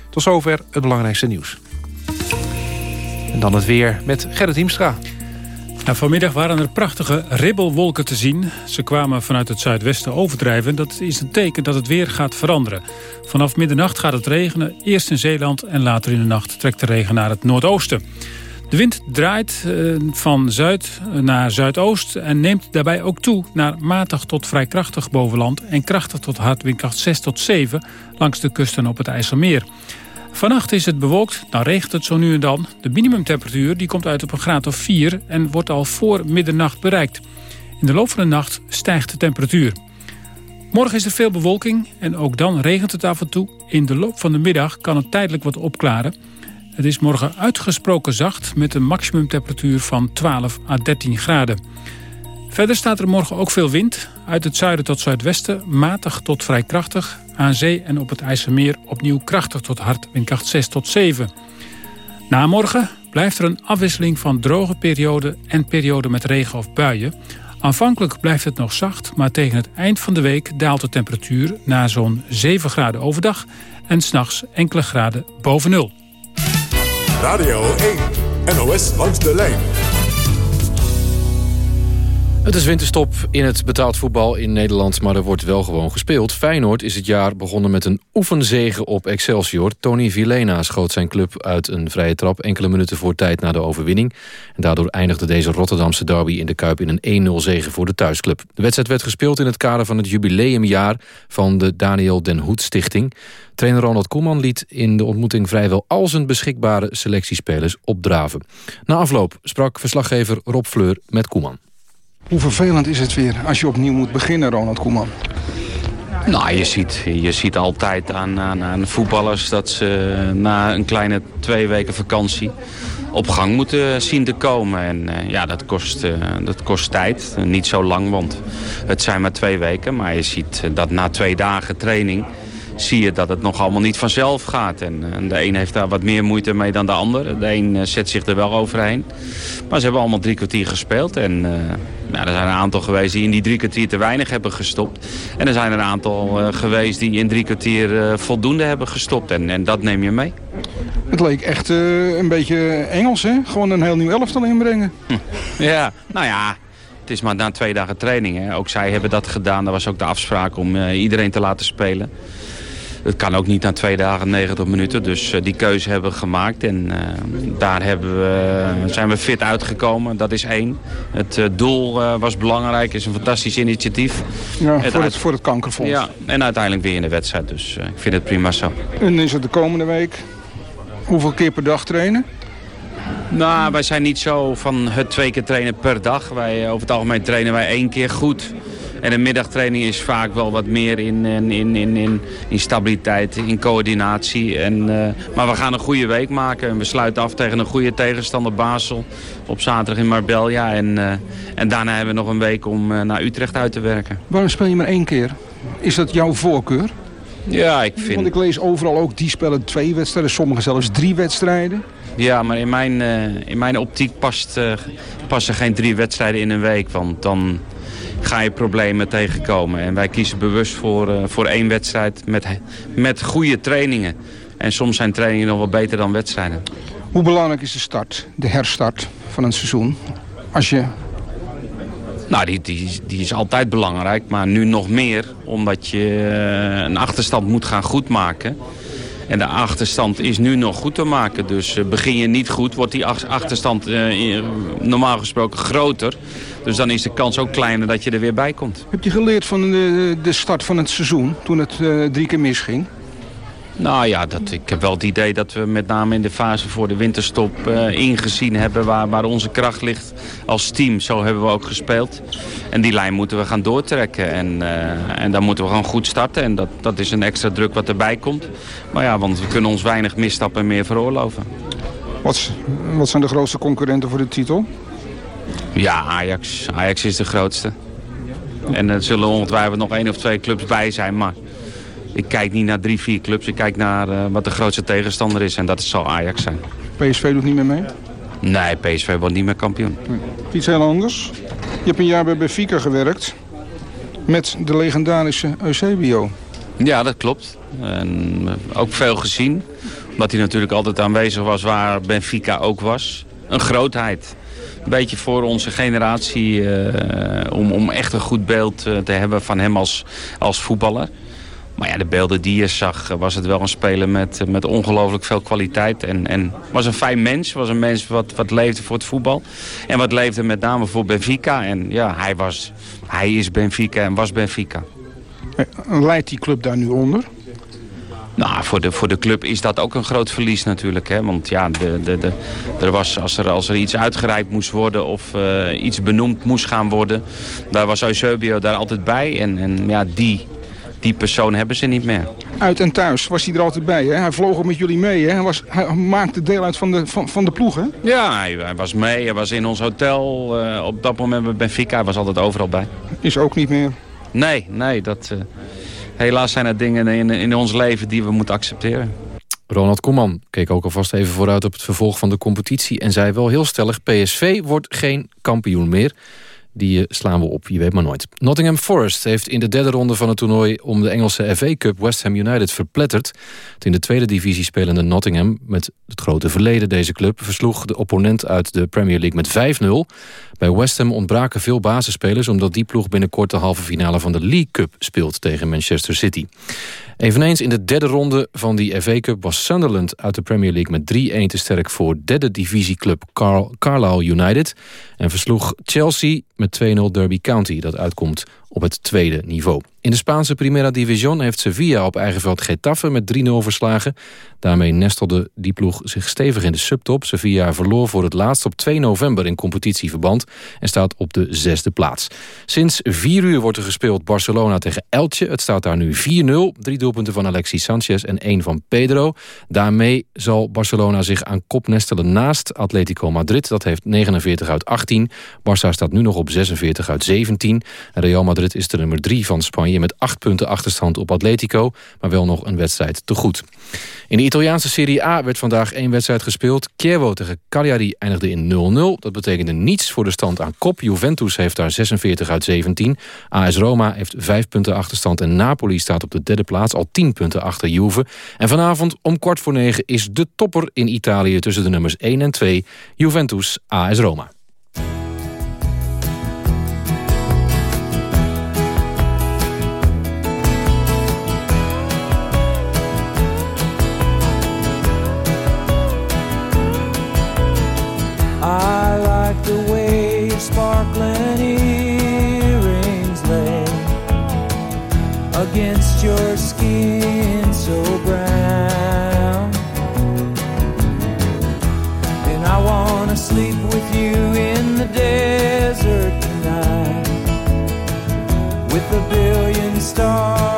[SPEAKER 1] Tot zover het belangrijkste nieuws. En dan het weer met Gerrit Hiemstra.
[SPEAKER 17] Nou, vanmiddag waren er prachtige ribbelwolken te zien. Ze kwamen vanuit het zuidwesten overdrijven. Dat is een teken dat het weer gaat veranderen. Vanaf middernacht gaat het regenen. Eerst in Zeeland en later in de nacht trekt de regen naar het noordoosten. De wind draait eh, van zuid naar zuidoost en neemt daarbij ook toe naar matig tot vrij krachtig bovenland en krachtig tot hard windkracht 6 tot 7 langs de kusten op het IJsselmeer. Vannacht is het bewolkt, dan regent het zo nu en dan. De minimumtemperatuur die komt uit op een graad of 4 en wordt al voor middernacht bereikt. In de loop van de nacht stijgt de temperatuur. Morgen is er veel bewolking en ook dan regent het af en toe. In de loop van de middag kan het tijdelijk wat opklaren. Het is morgen uitgesproken zacht met een maximumtemperatuur van 12 à 13 graden. Verder staat er morgen ook veel wind. Uit het zuiden tot zuidwesten, matig tot vrij krachtig. Aan zee en op het IJsselmeer opnieuw krachtig tot hard, windkracht 6 tot 7. Na morgen blijft er een afwisseling van droge perioden en perioden met regen of buien. Aanvankelijk blijft het nog zacht, maar tegen het eind van de week daalt de temperatuur naar zo'n 7 graden overdag en s'nachts enkele graden boven nul.
[SPEAKER 2] Radio 1, NOS langs de lijn.
[SPEAKER 3] Het is winterstop in het betaald voetbal in Nederland, maar er wordt wel gewoon gespeeld. Feyenoord is het jaar begonnen met een oefenzege op Excelsior. Tony Vilena schoot zijn club uit een vrije trap enkele minuten voor tijd na de overwinning. En daardoor eindigde deze Rotterdamse derby in de Kuip in een 1-0 zege voor de thuisclub. De wedstrijd werd gespeeld in het kader van het jubileumjaar van de Daniel Den Hoed Stichting. Trainer Ronald Koeman liet in de ontmoeting vrijwel al zijn beschikbare selectiespelers opdraven. Na afloop sprak verslaggever Rob Fleur met Koeman.
[SPEAKER 18] Hoe vervelend is het weer als je opnieuw moet beginnen, Ronald Koeman?
[SPEAKER 19] Nou, je ziet, je ziet altijd aan, aan, aan voetballers dat ze na een kleine twee weken vakantie op gang moeten zien te komen. En eh, ja, dat kost, eh, dat kost tijd. Niet zo lang, want het zijn maar twee weken. Maar je ziet eh, dat na twee dagen training zie je dat het nog allemaal niet vanzelf gaat. En, eh, en de een heeft daar wat meer moeite mee dan de ander. De een eh, zet zich er wel overheen. Maar ze hebben allemaal drie kwartier gespeeld. En eh, nou, er zijn een aantal geweest die in die drie kwartier te weinig hebben gestopt. En er zijn een aantal geweest die in drie kwartier voldoende hebben gestopt. En, en dat neem je mee.
[SPEAKER 18] Het leek echt een beetje Engels, hè? Gewoon een heel nieuw elftal inbrengen.
[SPEAKER 19] Ja, nou ja, het is maar na twee dagen training. Hè. Ook zij hebben dat gedaan. Dat was ook de afspraak om iedereen te laten spelen. Het kan ook niet na twee dagen 90 minuten. Dus eh, die keuze hebben we gemaakt. En eh, daar hebben we, zijn we fit uitgekomen. Dat is één. Het eh, doel eh, was belangrijk. is een fantastisch initiatief.
[SPEAKER 18] Ja, voor het, voor het kankerfonds.
[SPEAKER 19] Ja, en uiteindelijk weer in de wedstrijd. Dus eh, ik vind het prima zo.
[SPEAKER 18] En is het de komende week hoeveel keer per dag trainen?
[SPEAKER 19] Nou, wij zijn niet zo van het twee keer trainen per dag. Wij, eh, over het algemeen trainen wij één keer goed. En een middagtraining is vaak wel wat meer in, in, in, in, in, stabiliteit, in coördinatie. En, eh, maar we gaan een goede week maken. En we sluiten af tegen een goede tegenstander Basel op zaterdag in Marbella. En, eh, en daarna hebben we nog een week om eh, naar Utrecht uit te werken.
[SPEAKER 18] Waarom speel je maar één keer? Is dat jouw voorkeur?
[SPEAKER 19] Ja, ik vind...
[SPEAKER 18] Want ik lees overal ook, die spelen twee wedstrijden, sommigen zelfs drie wedstrijden.
[SPEAKER 19] Ja, maar in mijn, in mijn optiek past, passen geen drie wedstrijden in een week. Want dan ga je problemen tegenkomen. En wij kiezen bewust voor, eh, voor één wedstrijd met, met goede trainingen. En soms zijn trainingen nog wel beter dan wedstrijden.
[SPEAKER 18] Hoe belangrijk is de start, de herstart van een seizoen? Als je
[SPEAKER 19] Nou, die, die, die is altijd belangrijk, maar nu nog meer. Omdat je eh, een achterstand moet gaan goedmaken. En de achterstand is nu nog goed te maken. Dus eh, begin je niet goed, wordt die ach- achterstand eh, normaal gesproken groter. Dus dan is de kans ook kleiner dat je er weer bij komt.
[SPEAKER 18] Heb je geleerd van de, de start van het seizoen, toen het eh, drie keer misging?
[SPEAKER 19] Nou ja, dat, ik heb wel het idee dat we met name in de fase voor de winterstop eh, ingezien hebben waar, waar onze kracht ligt als team. Zo hebben we ook gespeeld. En die lijn moeten we gaan doortrekken. En, eh, en dan moeten we gewoon goed starten. En dat, dat is een extra druk wat erbij komt. Maar ja, want we kunnen ons weinig misstappen meer veroorloven.
[SPEAKER 18] Wat, wat zijn de grootste concurrenten voor de titel?
[SPEAKER 19] Ja, Ajax. Ajax is de grootste. En er zullen ongetwijfeld nog één of twee clubs bij zijn. Maar ik kijk niet naar drie, vier clubs. Ik kijk naar eh, wat de grootste tegenstander is. En dat zal Ajax zijn.
[SPEAKER 18] PSV doet niet meer mee?
[SPEAKER 19] Nee, PSV wordt niet meer kampioen.
[SPEAKER 18] Iets heel anders. Je hebt een jaar bij Benfica gewerkt met de legendarische Eusebio.
[SPEAKER 19] Ja, dat klopt. En eh, ook veel gezien. Omdat hij natuurlijk altijd aanwezig was waar Benfica ook was. Een grootheid. Een beetje voor onze generatie eh, om, om echt een goed beeld eh, te hebben van hem als, als voetballer. Maar ja, de beelden die je zag, eh, was het wel een speler met, met ongelooflijk veel kwaliteit. En, en was een fijn mens, was een mens wat, wat leefde voor het voetbal. En wat leefde met name voor Benfica. En ja, hij, was, hij is Benfica en was Benfica.
[SPEAKER 18] Leidt die club daar nu onder?
[SPEAKER 19] Nou, voor de, voor de club is dat ook een groot verlies natuurlijk. Hè? Want ja, de, de, de, er was, als, er, als er iets uitgereikt moest worden of eh, iets benoemd moest gaan worden... daar was Eusebio daar altijd bij. En, en ja, die, die persoon hebben ze niet meer.
[SPEAKER 18] Uit en thuis was hij er altijd bij. Hè? Hij vloog ook met jullie mee. Hè? Hij, was, hij maakte deel uit van de, van, van de ploeg. Hè?
[SPEAKER 19] Ja, hij, hij was mee. Hij was in ons hotel. eh, op dat moment bij Benfica. Hij was altijd overal bij.
[SPEAKER 18] Is ook niet meer.
[SPEAKER 19] Nee, nee. Dat, eh, helaas zijn er dingen in, in ons leven die we moeten accepteren.
[SPEAKER 3] Ronald Koeman keek ook alvast even vooruit op het vervolg van de competitie... en zei wel heel stellig, PSV wordt geen kampioen meer. Die eh, slaan we op, je weet maar nooit. Nottingham Forest heeft in de derde ronde van het toernooi... om de Engelse FA Cup West Ham United verpletterd. Het in de tweede divisie spelende Nottingham... met het grote verleden deze club... versloeg de opponent uit de Premier League met 5-0. Bij West Ham ontbraken veel basisspelers... omdat die ploeg binnenkort de halve finale van de League Cup speelt tegen Manchester City. Eveneens in de derde ronde van die FA Cup was Sunderland uit de Premier League met 3-1 te sterk voor derde divisieclub Carl Carlisle United en versloeg Chelsea met 2-0 Derby County dat uitkomt op het tweede niveau. In de Spaanse Primera División heeft Sevilla op eigen veld Getafe met 3-0 verslagen. Daarmee nestelde die ploeg zich stevig in de subtop. Sevilla verloor voor het laatst op 2 november in competitieverband en staat op de zesde plaats. Sinds 4 uur wordt er gespeeld Barcelona tegen Elche. Het staat daar nu 4-0. Drie doelpunten van Alexis Sanchez en één van Pedro. Daarmee zal Barcelona zich aan kop nestelen naast Atletico Madrid. Dat heeft 49 uit 18. Barça staat nu nog op 46 uit 17. En Real Madrid is de nummer 3 van Spanje met 8 punten achterstand op Atletico. Maar wel nog een wedstrijd te goed. In de Italiaanse Serie A werd vandaag één wedstrijd gespeeld. Chievo tegen Cagliari eindigde in 0-0. Dat betekende niets voor de stand aan kop. Juventus heeft daar 46 uit 17. AS Roma heeft 5 punten achterstand. En Napoli staat op de derde plaats, al 10 punten achter Juve. En vanavond om kwart voor negen is de topper in Italië... tussen de nummers 1 en 2, Juventus AS Roma.
[SPEAKER 20] So brown. And I wanna sleep with you in the desert tonight with a billion stars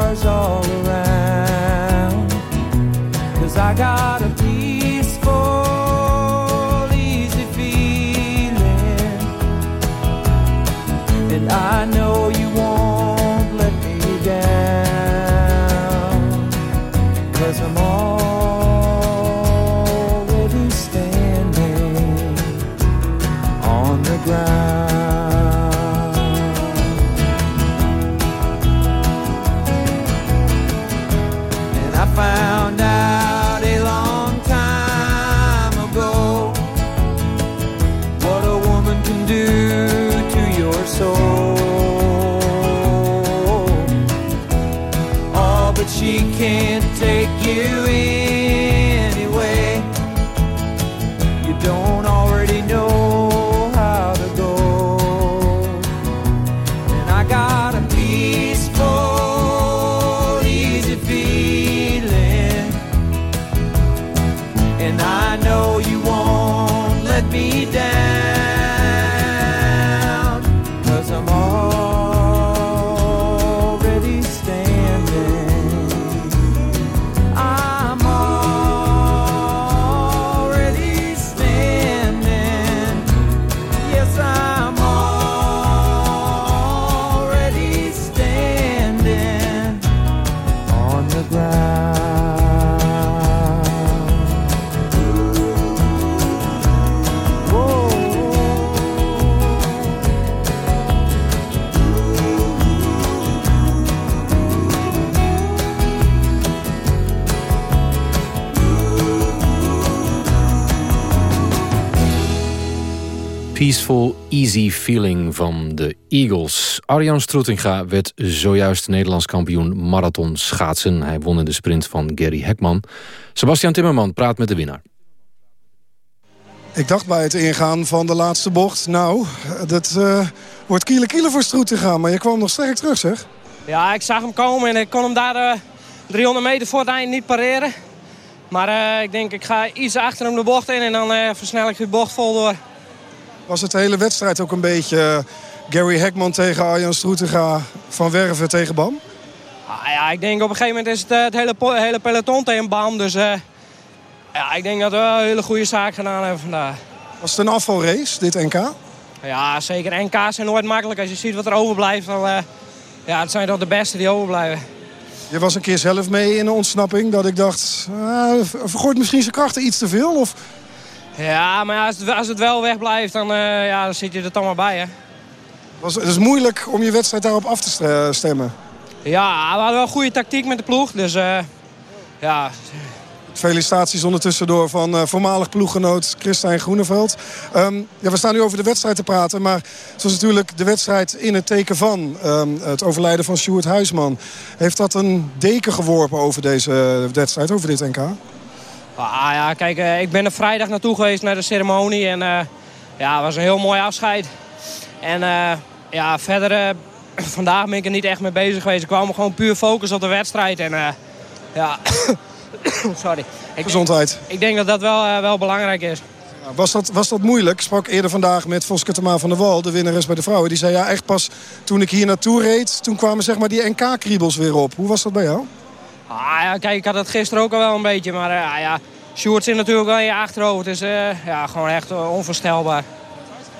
[SPEAKER 3] van de Eagles. Arjan Stroetinga werd zojuist Nederlands kampioen marathon schaatsen. Hij won in de sprint van Gary Hekman. Sebastian Timmerman praat met de winnaar.
[SPEAKER 4] Ik dacht bij het ingaan van de laatste bocht... nou, dat eh, wordt kiele kiele voor Stroet te gaan. Maar je kwam nog sterk terug, zeg.
[SPEAKER 21] Ja, ik zag hem komen en ik kon hem daar eh 300 meter voor het eind niet pareren. Maar eh, ik denk, ik ga iets achter hem de bocht in en dan eh, versnel ik de bocht vol door.
[SPEAKER 4] Was het de hele wedstrijd ook een beetje eh, Gary Hekman tegen Arjan Stroetega... van Werven tegen Bam?
[SPEAKER 21] Ah, ja, ik denk op een gegeven moment is het, eh, het hele, hele peloton tegen Bam. Dus eh, ja, ik denk dat we wel een hele goede zaak gedaan hebben vandaag.
[SPEAKER 4] Was het een afvalrace, dit NK?
[SPEAKER 21] Ja, zeker. NK's zijn nooit makkelijk. Als je ziet wat er overblijft, dan ja, het zijn toch de beste die overblijven.
[SPEAKER 4] Je was een keer zelf mee in een ontsnapping dat ik dacht... Uh, vergooit misschien zijn krachten iets te veel? Of...
[SPEAKER 21] Ja, maar ja, als, het, als het wel wegblijft, dan, eh, ja, dan zit je er toch maar bij, hè.
[SPEAKER 4] Was, het is moeilijk om je wedstrijd daarop af te stemmen.
[SPEAKER 21] Ja, we hadden wel goede tactiek met de ploeg. Dus eh, ja,
[SPEAKER 4] Felicitaties ondertussen door van eh, voormalig ploeggenoot Christijn Groeneveld. Ehm, ja, we staan nu over de wedstrijd te praten. Maar het was natuurlijk de wedstrijd in het teken van ehm, het overlijden van Sjoerd Huisman. Heeft dat een deken geworpen over deze wedstrijd, over dit NK?
[SPEAKER 21] Ah, ja, kijk, eh, ik ben er vrijdag naartoe geweest naar de ceremonie. En eh, ja, het was een heel mooi afscheid. En eh, ja, verder, vandaag ben ik er niet echt mee bezig geweest. Ik kwam gewoon puur focus op de wedstrijd. En ja, sorry. Ik
[SPEAKER 4] Gezondheid.
[SPEAKER 21] Denk, ik denk dat dat wel, wel belangrijk is.
[SPEAKER 4] Was dat, was dat moeilijk? Ik sprak eerder vandaag met Voske Tema van der Wal, de winnares bij de vrouwen. Die zei ja, echt pas toen ik hier naartoe reed, toen kwamen zeg maar die NK-kriebels weer op. Hoe was dat bij jou?
[SPEAKER 21] Ah, ja, kijk, ik had het gisteren ook al wel een beetje. Maar ah, ja, Sjoerd zit natuurlijk wel in je achterhoofd. Dus eh, ja, gewoon echt eh, onvoorstelbaar.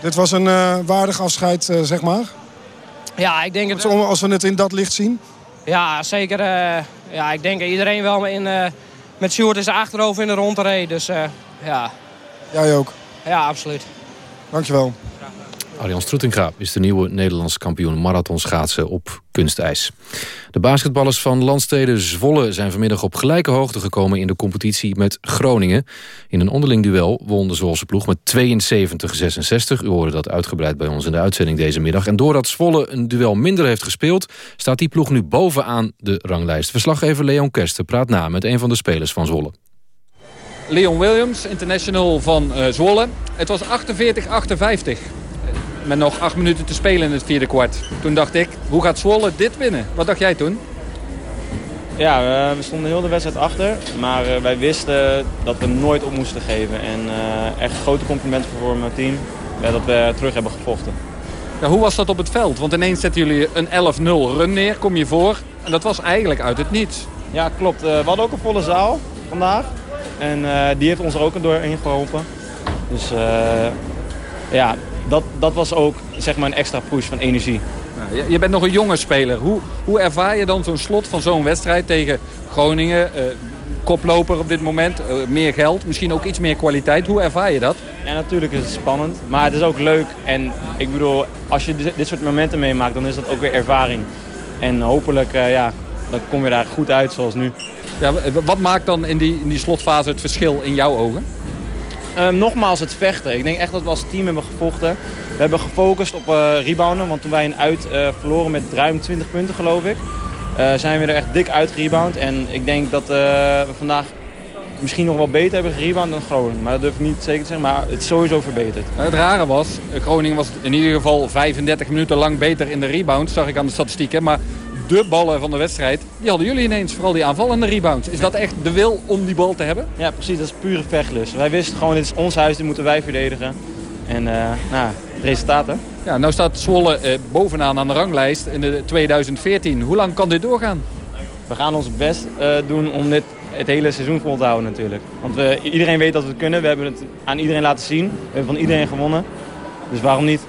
[SPEAKER 4] Dit was een waardig afscheid, zeg maar.
[SPEAKER 21] Ja, ik denk het...
[SPEAKER 4] Als, we het in dat licht zien.
[SPEAKER 21] Ja, zeker. ja, ik denk iedereen wel in, met Sjoerd in zijn achterhoofd in de rond reed. Dus eh, ja.
[SPEAKER 4] Jij ook.
[SPEAKER 21] ja, absoluut.
[SPEAKER 4] Dankjewel.
[SPEAKER 3] Arjan Stroetinga is de nieuwe Nederlands kampioen marathonschaatsen op kunstijs. De basketballers van landsteden Zwolle zijn vanmiddag op gelijke hoogte gekomen in de competitie met Groningen. In een onderling duel won de Zwolse ploeg met 72-66. U hoorde dat uitgebreid bij ons in de uitzending deze middag. En doordat Zwolle een duel minder heeft gespeeld, staat die ploeg nu bovenaan de ranglijst. Verslaggever Leon Kersten praat na met een van de spelers van Zwolle.
[SPEAKER 11] Leon Williams, international van eh, Zwolle. Het was 48-58. Met nog acht minuten te spelen in het vierde kwart. Toen dacht ik, hoe gaat Zwolle dit winnen? Wat dacht jij toen?
[SPEAKER 22] Ja, we, we stonden heel de wedstrijd achter. Maar eh, wij wisten dat we nooit op moesten geven. En eh, echt grote complimenten voor mijn team. Dat we terug hebben gevochten.
[SPEAKER 11] Ja, hoe was dat op het veld? Want ineens zetten jullie een 11-0 run neer, kom je voor. En dat was eigenlijk uit het niets.
[SPEAKER 22] Ja, klopt. Eh, we hadden ook een volle zaal vandaag. En eh, die heeft ons er ook een doorheen geholpen. Dus eh, ja, dat, dat was ook zeg maar, een extra push van energie.
[SPEAKER 11] Je, je bent nog een jonge speler. Hoe, hoe ervaar je dan zo'n slot van zo'n wedstrijd tegen Groningen? eh, koploper op dit moment, eh, meer geld, misschien ook iets meer kwaliteit. Hoe ervaar je dat?
[SPEAKER 22] Ja, natuurlijk is het spannend, maar het is ook leuk. En ik bedoel, als je dit dit soort momenten meemaakt, dan is dat ook weer ervaring. En hopelijk, eh, ja, dan kom je daar goed uit zoals nu.
[SPEAKER 11] Ja, wat maakt dan in die, in die slotfase het verschil in jouw ogen?
[SPEAKER 22] Eh, nogmaals het vechten. Ik denk echt dat we als team hebben gevochten. We hebben gefocust op eh, rebounden, want toen wij een uit eh, verloren met ruim 20 punten geloof ik. eh, zijn we er echt dik uitgerebound. En ik denk dat we vandaag misschien nog wel beter hebben gerebound dan Groningen. Maar dat durf ik niet zeker te zeggen, maar het is sowieso verbeterd.
[SPEAKER 11] Het rare was, Groningen was in ieder geval 35 minuten lang beter in de rebound, zag ik aan de statistieken. Maar de ballen van de wedstrijd, die hadden jullie ineens, vooral die aanvallende rebounds. Is dat echt de wil om die bal te hebben?
[SPEAKER 22] Ja, precies. Dat is pure vechtlust. Wij wisten gewoon, dit is ons huis, dit moeten wij verdedigen. En eh nou, resultaten.
[SPEAKER 11] Ja, nou staat Zwolle eh, bovenaan aan de ranglijst in de 2014. Hoe lang kan dit doorgaan?
[SPEAKER 22] We gaan ons best eh, doen om dit het hele seizoen vol te houden natuurlijk. Want we, iedereen weet dat we het kunnen. We hebben het aan iedereen laten zien. We hebben van iedereen gewonnen. Dus waarom niet?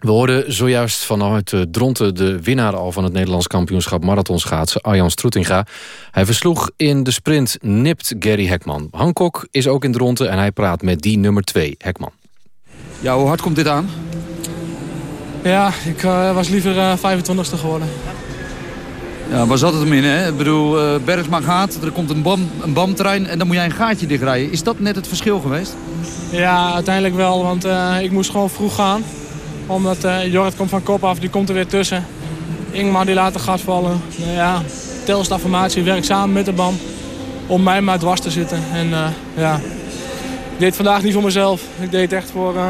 [SPEAKER 3] We hoorden zojuist vanuit uh, Dronten de winnaar al van het Nederlands kampioenschap marathonschaatsen, Arjan Stroetinga. Hij versloeg in de sprint nipt Gary Hekman. Hancock is ook in Dronten en hij praat met die nummer 2, Hekman.
[SPEAKER 23] Ja, hoe hard komt dit aan?
[SPEAKER 24] Ja, ik eh, was liever eh 25ste geworden.
[SPEAKER 23] Ja, waar zat het hem in, hè? Ik bedoel, eh Bergsma gaat, er komt een, bam, een bamtrein en dan moet jij een gaatje dichtrijden. Is dat net het verschil geweest?
[SPEAKER 24] Ja, uiteindelijk wel, want eh, ik moest gewoon vroeg gaan. Omdat eh Jorrit komt van kop af, die komt er weer tussen. Ingmar die laat de gas vallen. Nou ja, Telstar formatie werkt samen met de BAM om mij maar dwars te zitten. En eh, ja, ik deed het vandaag niet voor mezelf. Ik deed het echt voor, eh,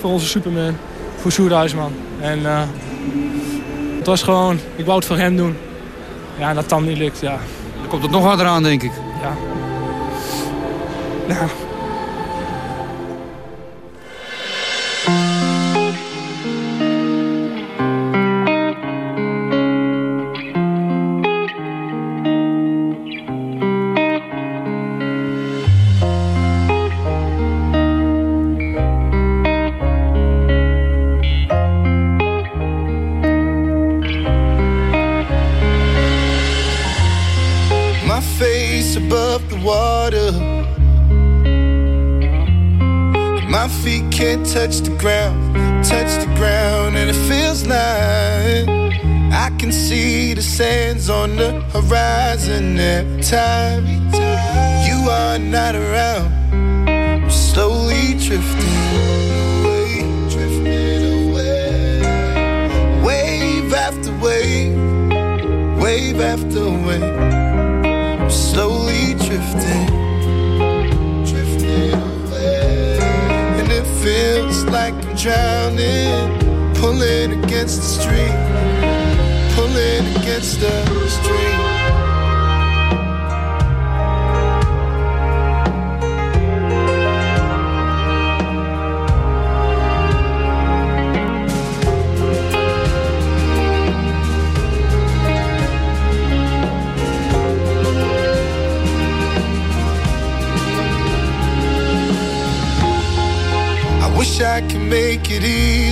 [SPEAKER 24] voor onze Superman, voor Sjoerd Huisman. En eh, het was gewoon, ik wou het voor hem doen. Ja, en dat dan niet lukt, ja.
[SPEAKER 23] Dan komt het nog harder aan, denk ik.
[SPEAKER 24] Ja. Nou,
[SPEAKER 25] horizon every time you are not around. I'm slowly drifting away, drifting away, wave after wave, wave after wave I'm slowly drifting, drifting away. And it feels like I'm drowning, pulling against the stream, pulling against the stream. Make it easy.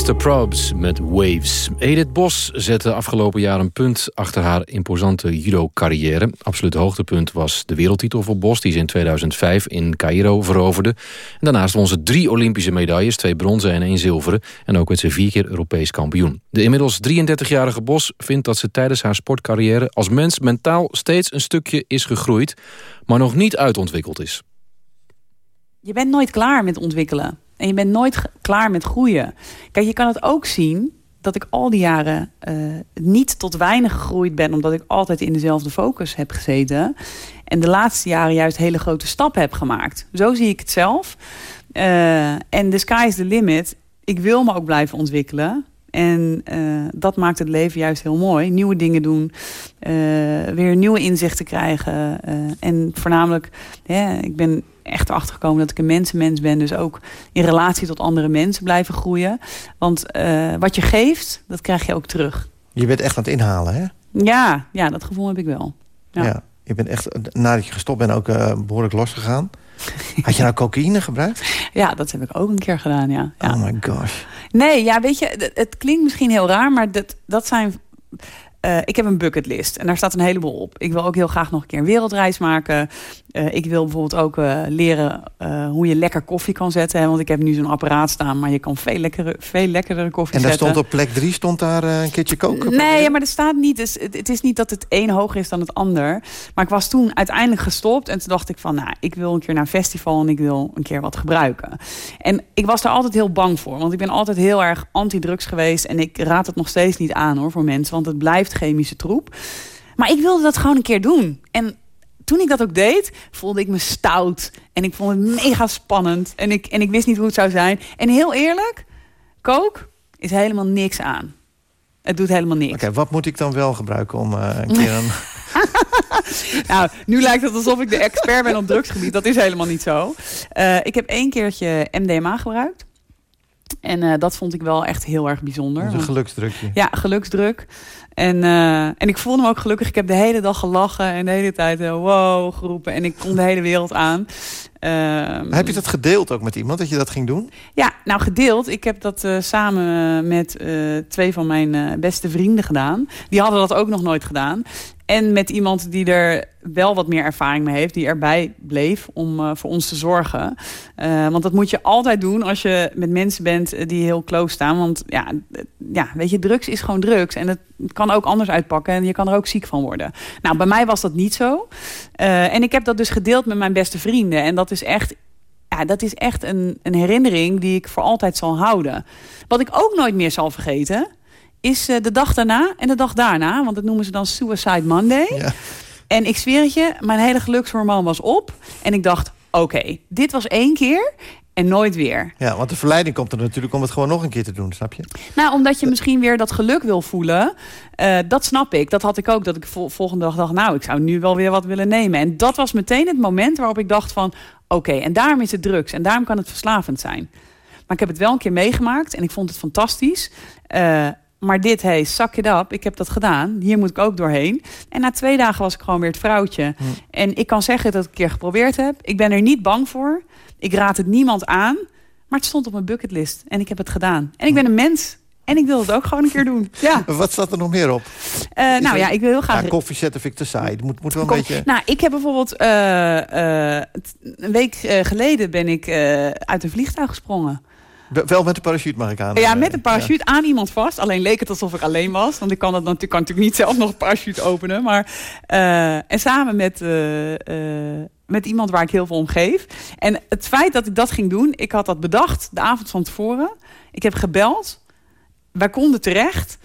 [SPEAKER 3] Mr. Probs met Waves. Edith Bos zette afgelopen jaar een punt achter haar imposante judo-carrière. Absoluut hoogtepunt was de wereldtitel voor Bos... die ze in 2005 in Cairo veroverde. Daarnaast won ze drie Olympische medailles, twee bronzen en één zilveren. En ook werd ze vier keer Europees kampioen. De inmiddels 33-jarige Bos vindt dat ze tijdens haar sportcarrière... als mens mentaal steeds een stukje is gegroeid... maar nog niet uitontwikkeld is.
[SPEAKER 26] Je bent nooit klaar met ontwikkelen. En je bent nooit klaar met groeien. Kijk, je kan het ook zien
[SPEAKER 27] dat ik al die jaren eh, niet tot weinig gegroeid ben, omdat ik altijd in dezelfde focus heb gezeten. En de laatste jaren juist hele grote stappen heb gemaakt. Zo zie ik het zelf. Eh, en the sky is the limit. Ik wil me ook blijven ontwikkelen. En eh, dat maakt het leven juist heel mooi. Nieuwe dingen doen, eh, weer nieuwe inzichten krijgen. eh, en voornamelijk, hè, ik ben echt erachter gekomen dat ik een mensenmens ben. Dus ook in relatie tot andere mensen blijven groeien. Want wat je geeft, dat krijg je ook terug.
[SPEAKER 28] Je bent echt aan het inhalen, hè?
[SPEAKER 27] Ja, ja dat gevoel heb ik wel. Ja.
[SPEAKER 28] Ja. Je bent echt, nadat je gestopt bent, ook eh, behoorlijk losgegaan. Had je nou cocaïne gebruikt?
[SPEAKER 27] Ja, dat heb ik ook een keer gedaan, ja. ja.
[SPEAKER 28] Oh my gosh.
[SPEAKER 27] Nee, ja, weet je, het, klinkt misschien heel raar, maar dat, dat zijn... eh, ik heb een bucketlist en daar staat een heleboel op. Ik wil ook heel graag nog een keer een wereldreis maken. Eh, ik wil bijvoorbeeld ook eh, leren hoe je lekker koffie kan zetten. Hè, want ik heb nu zo'n apparaat staan, maar je kan veel, lekkere, veel lekkerdere koffie
[SPEAKER 28] En daar
[SPEAKER 27] zetten.
[SPEAKER 28] stond op plek drie stond daar een keertje koken?
[SPEAKER 27] Nee, ja, maar er staat niet. Dus het, het is niet dat het een hoger is dan het ander. Maar ik was toen uiteindelijk gestopt. En toen dacht ik van, nou, ik wil een keer naar een festival en ik wil een keer wat gebruiken. En ik was daar altijd heel bang voor. Want ik ben altijd heel erg anti-drugs geweest. En ik raad het nog steeds niet aan hoor voor mensen. Want het blijft chemische troep. Maar ik wilde dat gewoon een keer doen. En toen ik dat ook deed, voelde ik me stout. En ik vond het mega spannend. En ik, en ik wist niet hoe het zou zijn. En heel eerlijk, kook is helemaal niks aan. Het doet helemaal niks.
[SPEAKER 28] Oké, wat moet ik dan wel gebruiken om eh, een keer een...
[SPEAKER 27] nou, nu lijkt het alsof ik de expert ben op drugsgebied. Dat is helemaal niet zo. Eh, ik heb één keertje MDMA gebruikt. En eh, dat vond ik wel echt heel erg bijzonder.
[SPEAKER 28] Een geluksdrukje.
[SPEAKER 27] Ja, geluksdruk. En, eh, en ik voelde me ook gelukkig. Ik heb de hele dag gelachen en de hele tijd eh, wow geroepen. En ik kon de hele wereld aan. Ehm,
[SPEAKER 28] Heb je dat gedeeld ook met iemand, dat je dat ging doen?
[SPEAKER 27] ja, nou gedeeld. Ik heb dat eh, samen met twee van mijn beste vrienden gedaan. Die hadden dat ook nog nooit gedaan. En met iemand die er wel wat meer ervaring mee heeft, die erbij bleef om voor ons te zorgen. Want dat moet je altijd doen als je met mensen bent die heel close staan. Want ja, ja, weet je, drugs is gewoon drugs. En het kan ook anders uitpakken en je kan er ook ziek van worden. Nou, bij mij was dat niet zo. Eh, en ik heb dat dus gedeeld met mijn beste vrienden. En dat is echt ja, dat is echt een, een herinnering die ik voor altijd zal houden. Wat ik ook nooit meer zal vergeten, is eh, de dag daarna en de dag daarna. Want dat noemen ze dan Suicide Monday. En ik zweer het je, mijn hele gelukshormoon was op. En ik dacht, oké, dit was één keer en nooit weer.
[SPEAKER 28] Ja, want de verleiding komt er natuurlijk om het gewoon nog een keer te doen, snap je?
[SPEAKER 27] Nou, omdat je misschien weer dat geluk wil voelen. eh, dat snap ik. Dat had ik ook. Dat ik vol- volgende dag dacht, nou, ik zou nu wel weer wat willen nemen. En dat was meteen het moment waarop ik dacht van... oké, en daarom is het drugs. En daarom kan het verslavend zijn. Maar ik heb het wel een keer meegemaakt en ik vond het fantastisch. Eh, maar dit, hey, suck it up. Ik heb dat gedaan. Hier moet ik ook doorheen. En na twee dagen was ik gewoon weer het vrouwtje. En ik kan zeggen dat ik een keer geprobeerd heb. Ik ben er niet bang voor. Ik raad het niemand aan. Maar het stond op mijn bucketlist. En ik heb het gedaan. En ik ben een mens. En ik wil het ook gewoon een keer doen. Ja.
[SPEAKER 28] Wat staat er nog meer op?
[SPEAKER 27] Eh, nou ja, ik wil heel graag...
[SPEAKER 28] Ja, koffie zetten vind ik te saai. Het moet, moet wel een
[SPEAKER 27] Kom,
[SPEAKER 28] beetje...
[SPEAKER 27] Nou, ik heb bijvoorbeeld... eh, eh, een week geleden ben ik uit een vliegtuig gesprongen.
[SPEAKER 28] Wel- Wel met de parachute mag ik aan.
[SPEAKER 27] Ja, met een parachute aan iemand vast. Alleen leek het alsof ik alleen was. Want ik kan, dat natuurlijk, kan natuurlijk niet zelf nog een parachute openen. Maar, en samen met, met iemand waar ik heel veel om geef. En het feit dat ik dat ging doen. Ik had dat bedacht de avond van tevoren. Ik heb gebeld. Wij konden terecht.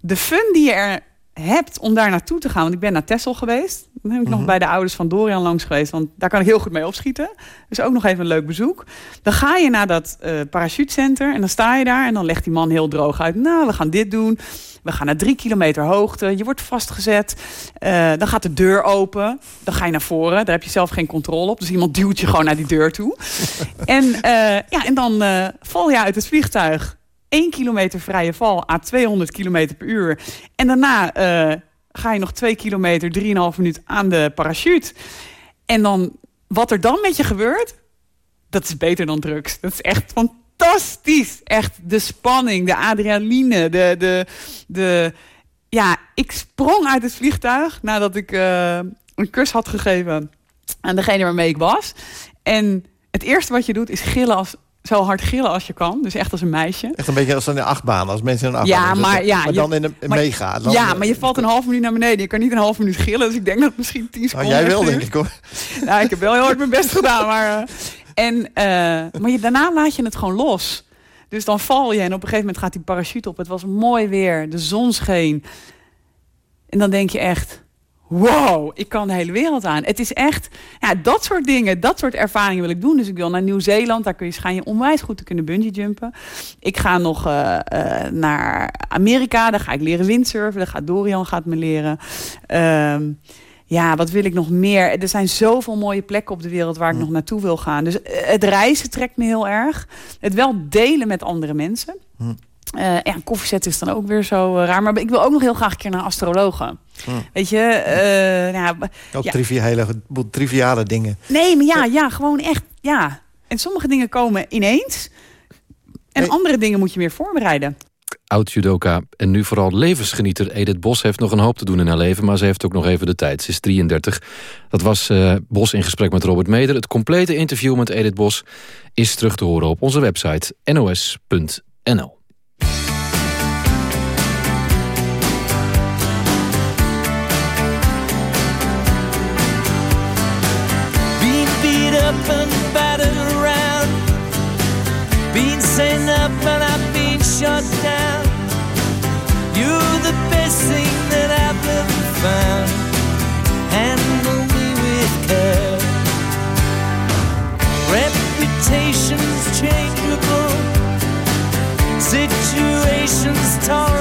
[SPEAKER 27] De fun die je er hebt om daar naartoe te gaan. Want ik ben naar Texel geweest. Dan ben ik nog bij de ouders van Dorian langs geweest. Want daar kan ik heel goed mee opschieten. Dus ook nog even een leuk bezoek. Dan ga je naar dat eh parachutecenter. En dan sta je daar. En dan legt die man heel droog uit. Nou, we gaan dit doen. We gaan naar drie kilometer hoogte. Je wordt vastgezet. Eh, dan gaat de deur open. Dan ga je naar voren. Daar heb je zelf geen controle op. Dus iemand duwt je gewoon naar die deur toe. en, eh, ja, en dan val je uit het vliegtuig. 1 kilometer vrije val à 200 kilometer per uur. En daarna ga je nog 2 kilometer, 3,5 minuut aan de parachute. En dan, wat er dan met je gebeurt, dat is beter dan drugs. Dat is echt fantastisch. Echt de spanning, de adrenaline, de... de, de ja, ik sprong uit het vliegtuig nadat ik eh, een kus had gegeven aan degene waarmee ik was. En het eerste wat je doet is gillen als, zo hard gillen als je kan. Dus echt als een meisje.
[SPEAKER 28] Echt een beetje als een achtbaan, als mensen in een achtbaan
[SPEAKER 27] Ja, maar, ja,
[SPEAKER 28] maar
[SPEAKER 27] je-
[SPEAKER 28] dan in een,
[SPEAKER 27] maar-
[SPEAKER 28] mega. Dan,
[SPEAKER 27] ja, maar je valt een half minuut naar beneden. Je kan niet een half minuut gillen. Dus ik denk dat het misschien tien
[SPEAKER 28] Nou,
[SPEAKER 27] seconden
[SPEAKER 28] jij wel, denk ik hoor.
[SPEAKER 27] nou, ik heb wel heel hard mijn best gedaan. Maar, eh, en, eh, maar je, daarna laat je het gewoon los. Dus dan val je en op een gegeven moment gaat die parachute op. Het was mooi weer, de zon scheen. En dan denk je echt, wow, ik kan de hele wereld aan. Het is echt, ja, dat soort dingen, dat soort ervaringen wil ik doen. Dus ik wil naar Nieuw-Zeeland, daar kun je, schijn je onwijs goed te kunnen bungee jumpen. Ik ga nog eh, eh, naar Amerika, daar ga ik leren windsurfen. Daar gaat Dorian gaat me leren. Ehm, ja, wat wil ik nog meer? Er zijn zoveel mooie plekken op de wereld waar ik nog naartoe wil gaan. Dus eh, het reizen trekt me heel erg. Het wel delen met andere mensen. Eh, ja, koffiezet is dan ook weer zo eh, raar. Maar ik wil ook nog heel graag een keer naar astrologen. Weet je? eh, ja,
[SPEAKER 28] Ook
[SPEAKER 27] ja.
[SPEAKER 28] trivia, hele boel triviale dingen.
[SPEAKER 27] Nee, maar ja, ja, gewoon echt, ja. En sommige dingen komen ineens. En andere dingen moet je meer voorbereiden.
[SPEAKER 3] Oud-judoka en nu vooral levensgenieter Edith Bos heeft nog een hoop te doen in haar leven... maar ze heeft ook nog even de tijd. Ze is 33. Dat was eh, Bos in gesprek met Robert Meder. Het complete interview met Edith Bos is terug te horen op onze website nos.nl.
[SPEAKER 20] ever found. Handle me with care. Reputation's changeable. Situation's tolerable.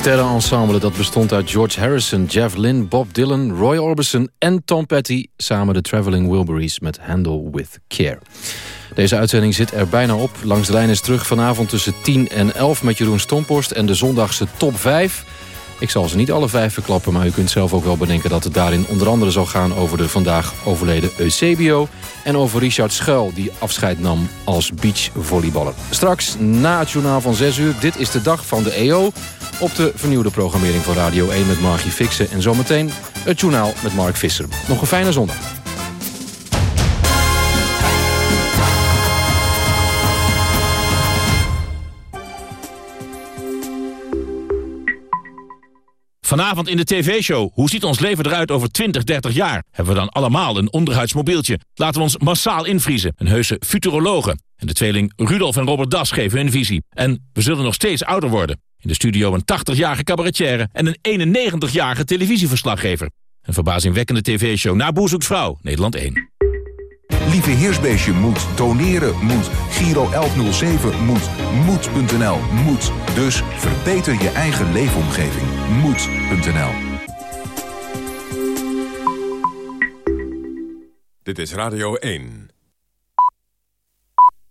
[SPEAKER 3] Sterrenensemble dat bestond uit George Harrison, Jeff Lynne, Bob Dylan, Roy Orbison en Tom Petty... samen de Traveling Wilburys met Handle with Care. Deze uitzending zit er bijna op. Langs de lijn is terug vanavond tussen 10 en 11 met Jeroen Stomporst... en de zondagse top 5. Ik zal ze niet alle vijf verklappen, maar u kunt zelf ook wel bedenken... dat het daarin onder andere zal gaan over de vandaag overleden Eusebio... en over Richard Schuil, die afscheid nam als beachvolleyballer. Straks na het journaal van 6 uur, dit is de dag van de EO... op de vernieuwde programmering van Radio 1 met Margie Fixen... en zometeen het journaal met Mark Visser. Nog een fijne zondag.
[SPEAKER 29] Vanavond in de tv-show. Hoe ziet ons leven eruit over 20, 30 jaar? Hebben we dan allemaal een onderhuidsmobieltje? Laten we ons massaal invriezen. Een heuse futurologe. En de tweeling Rudolf en Robert Das geven hun visie. En we zullen nog steeds ouder worden. In de studio een 80-jarige cabaretière en een 91-jarige televisieverslaggever. Een verbazingwekkende tv-show na Boerzoeksvrouw, Nederland 1.
[SPEAKER 30] Lieve Heersbeestje moet, doneren moet, Giro 1107 moet, moed.nl moet. Dus verbeter je eigen leefomgeving. Moed.nl
[SPEAKER 2] Dit is Radio 1.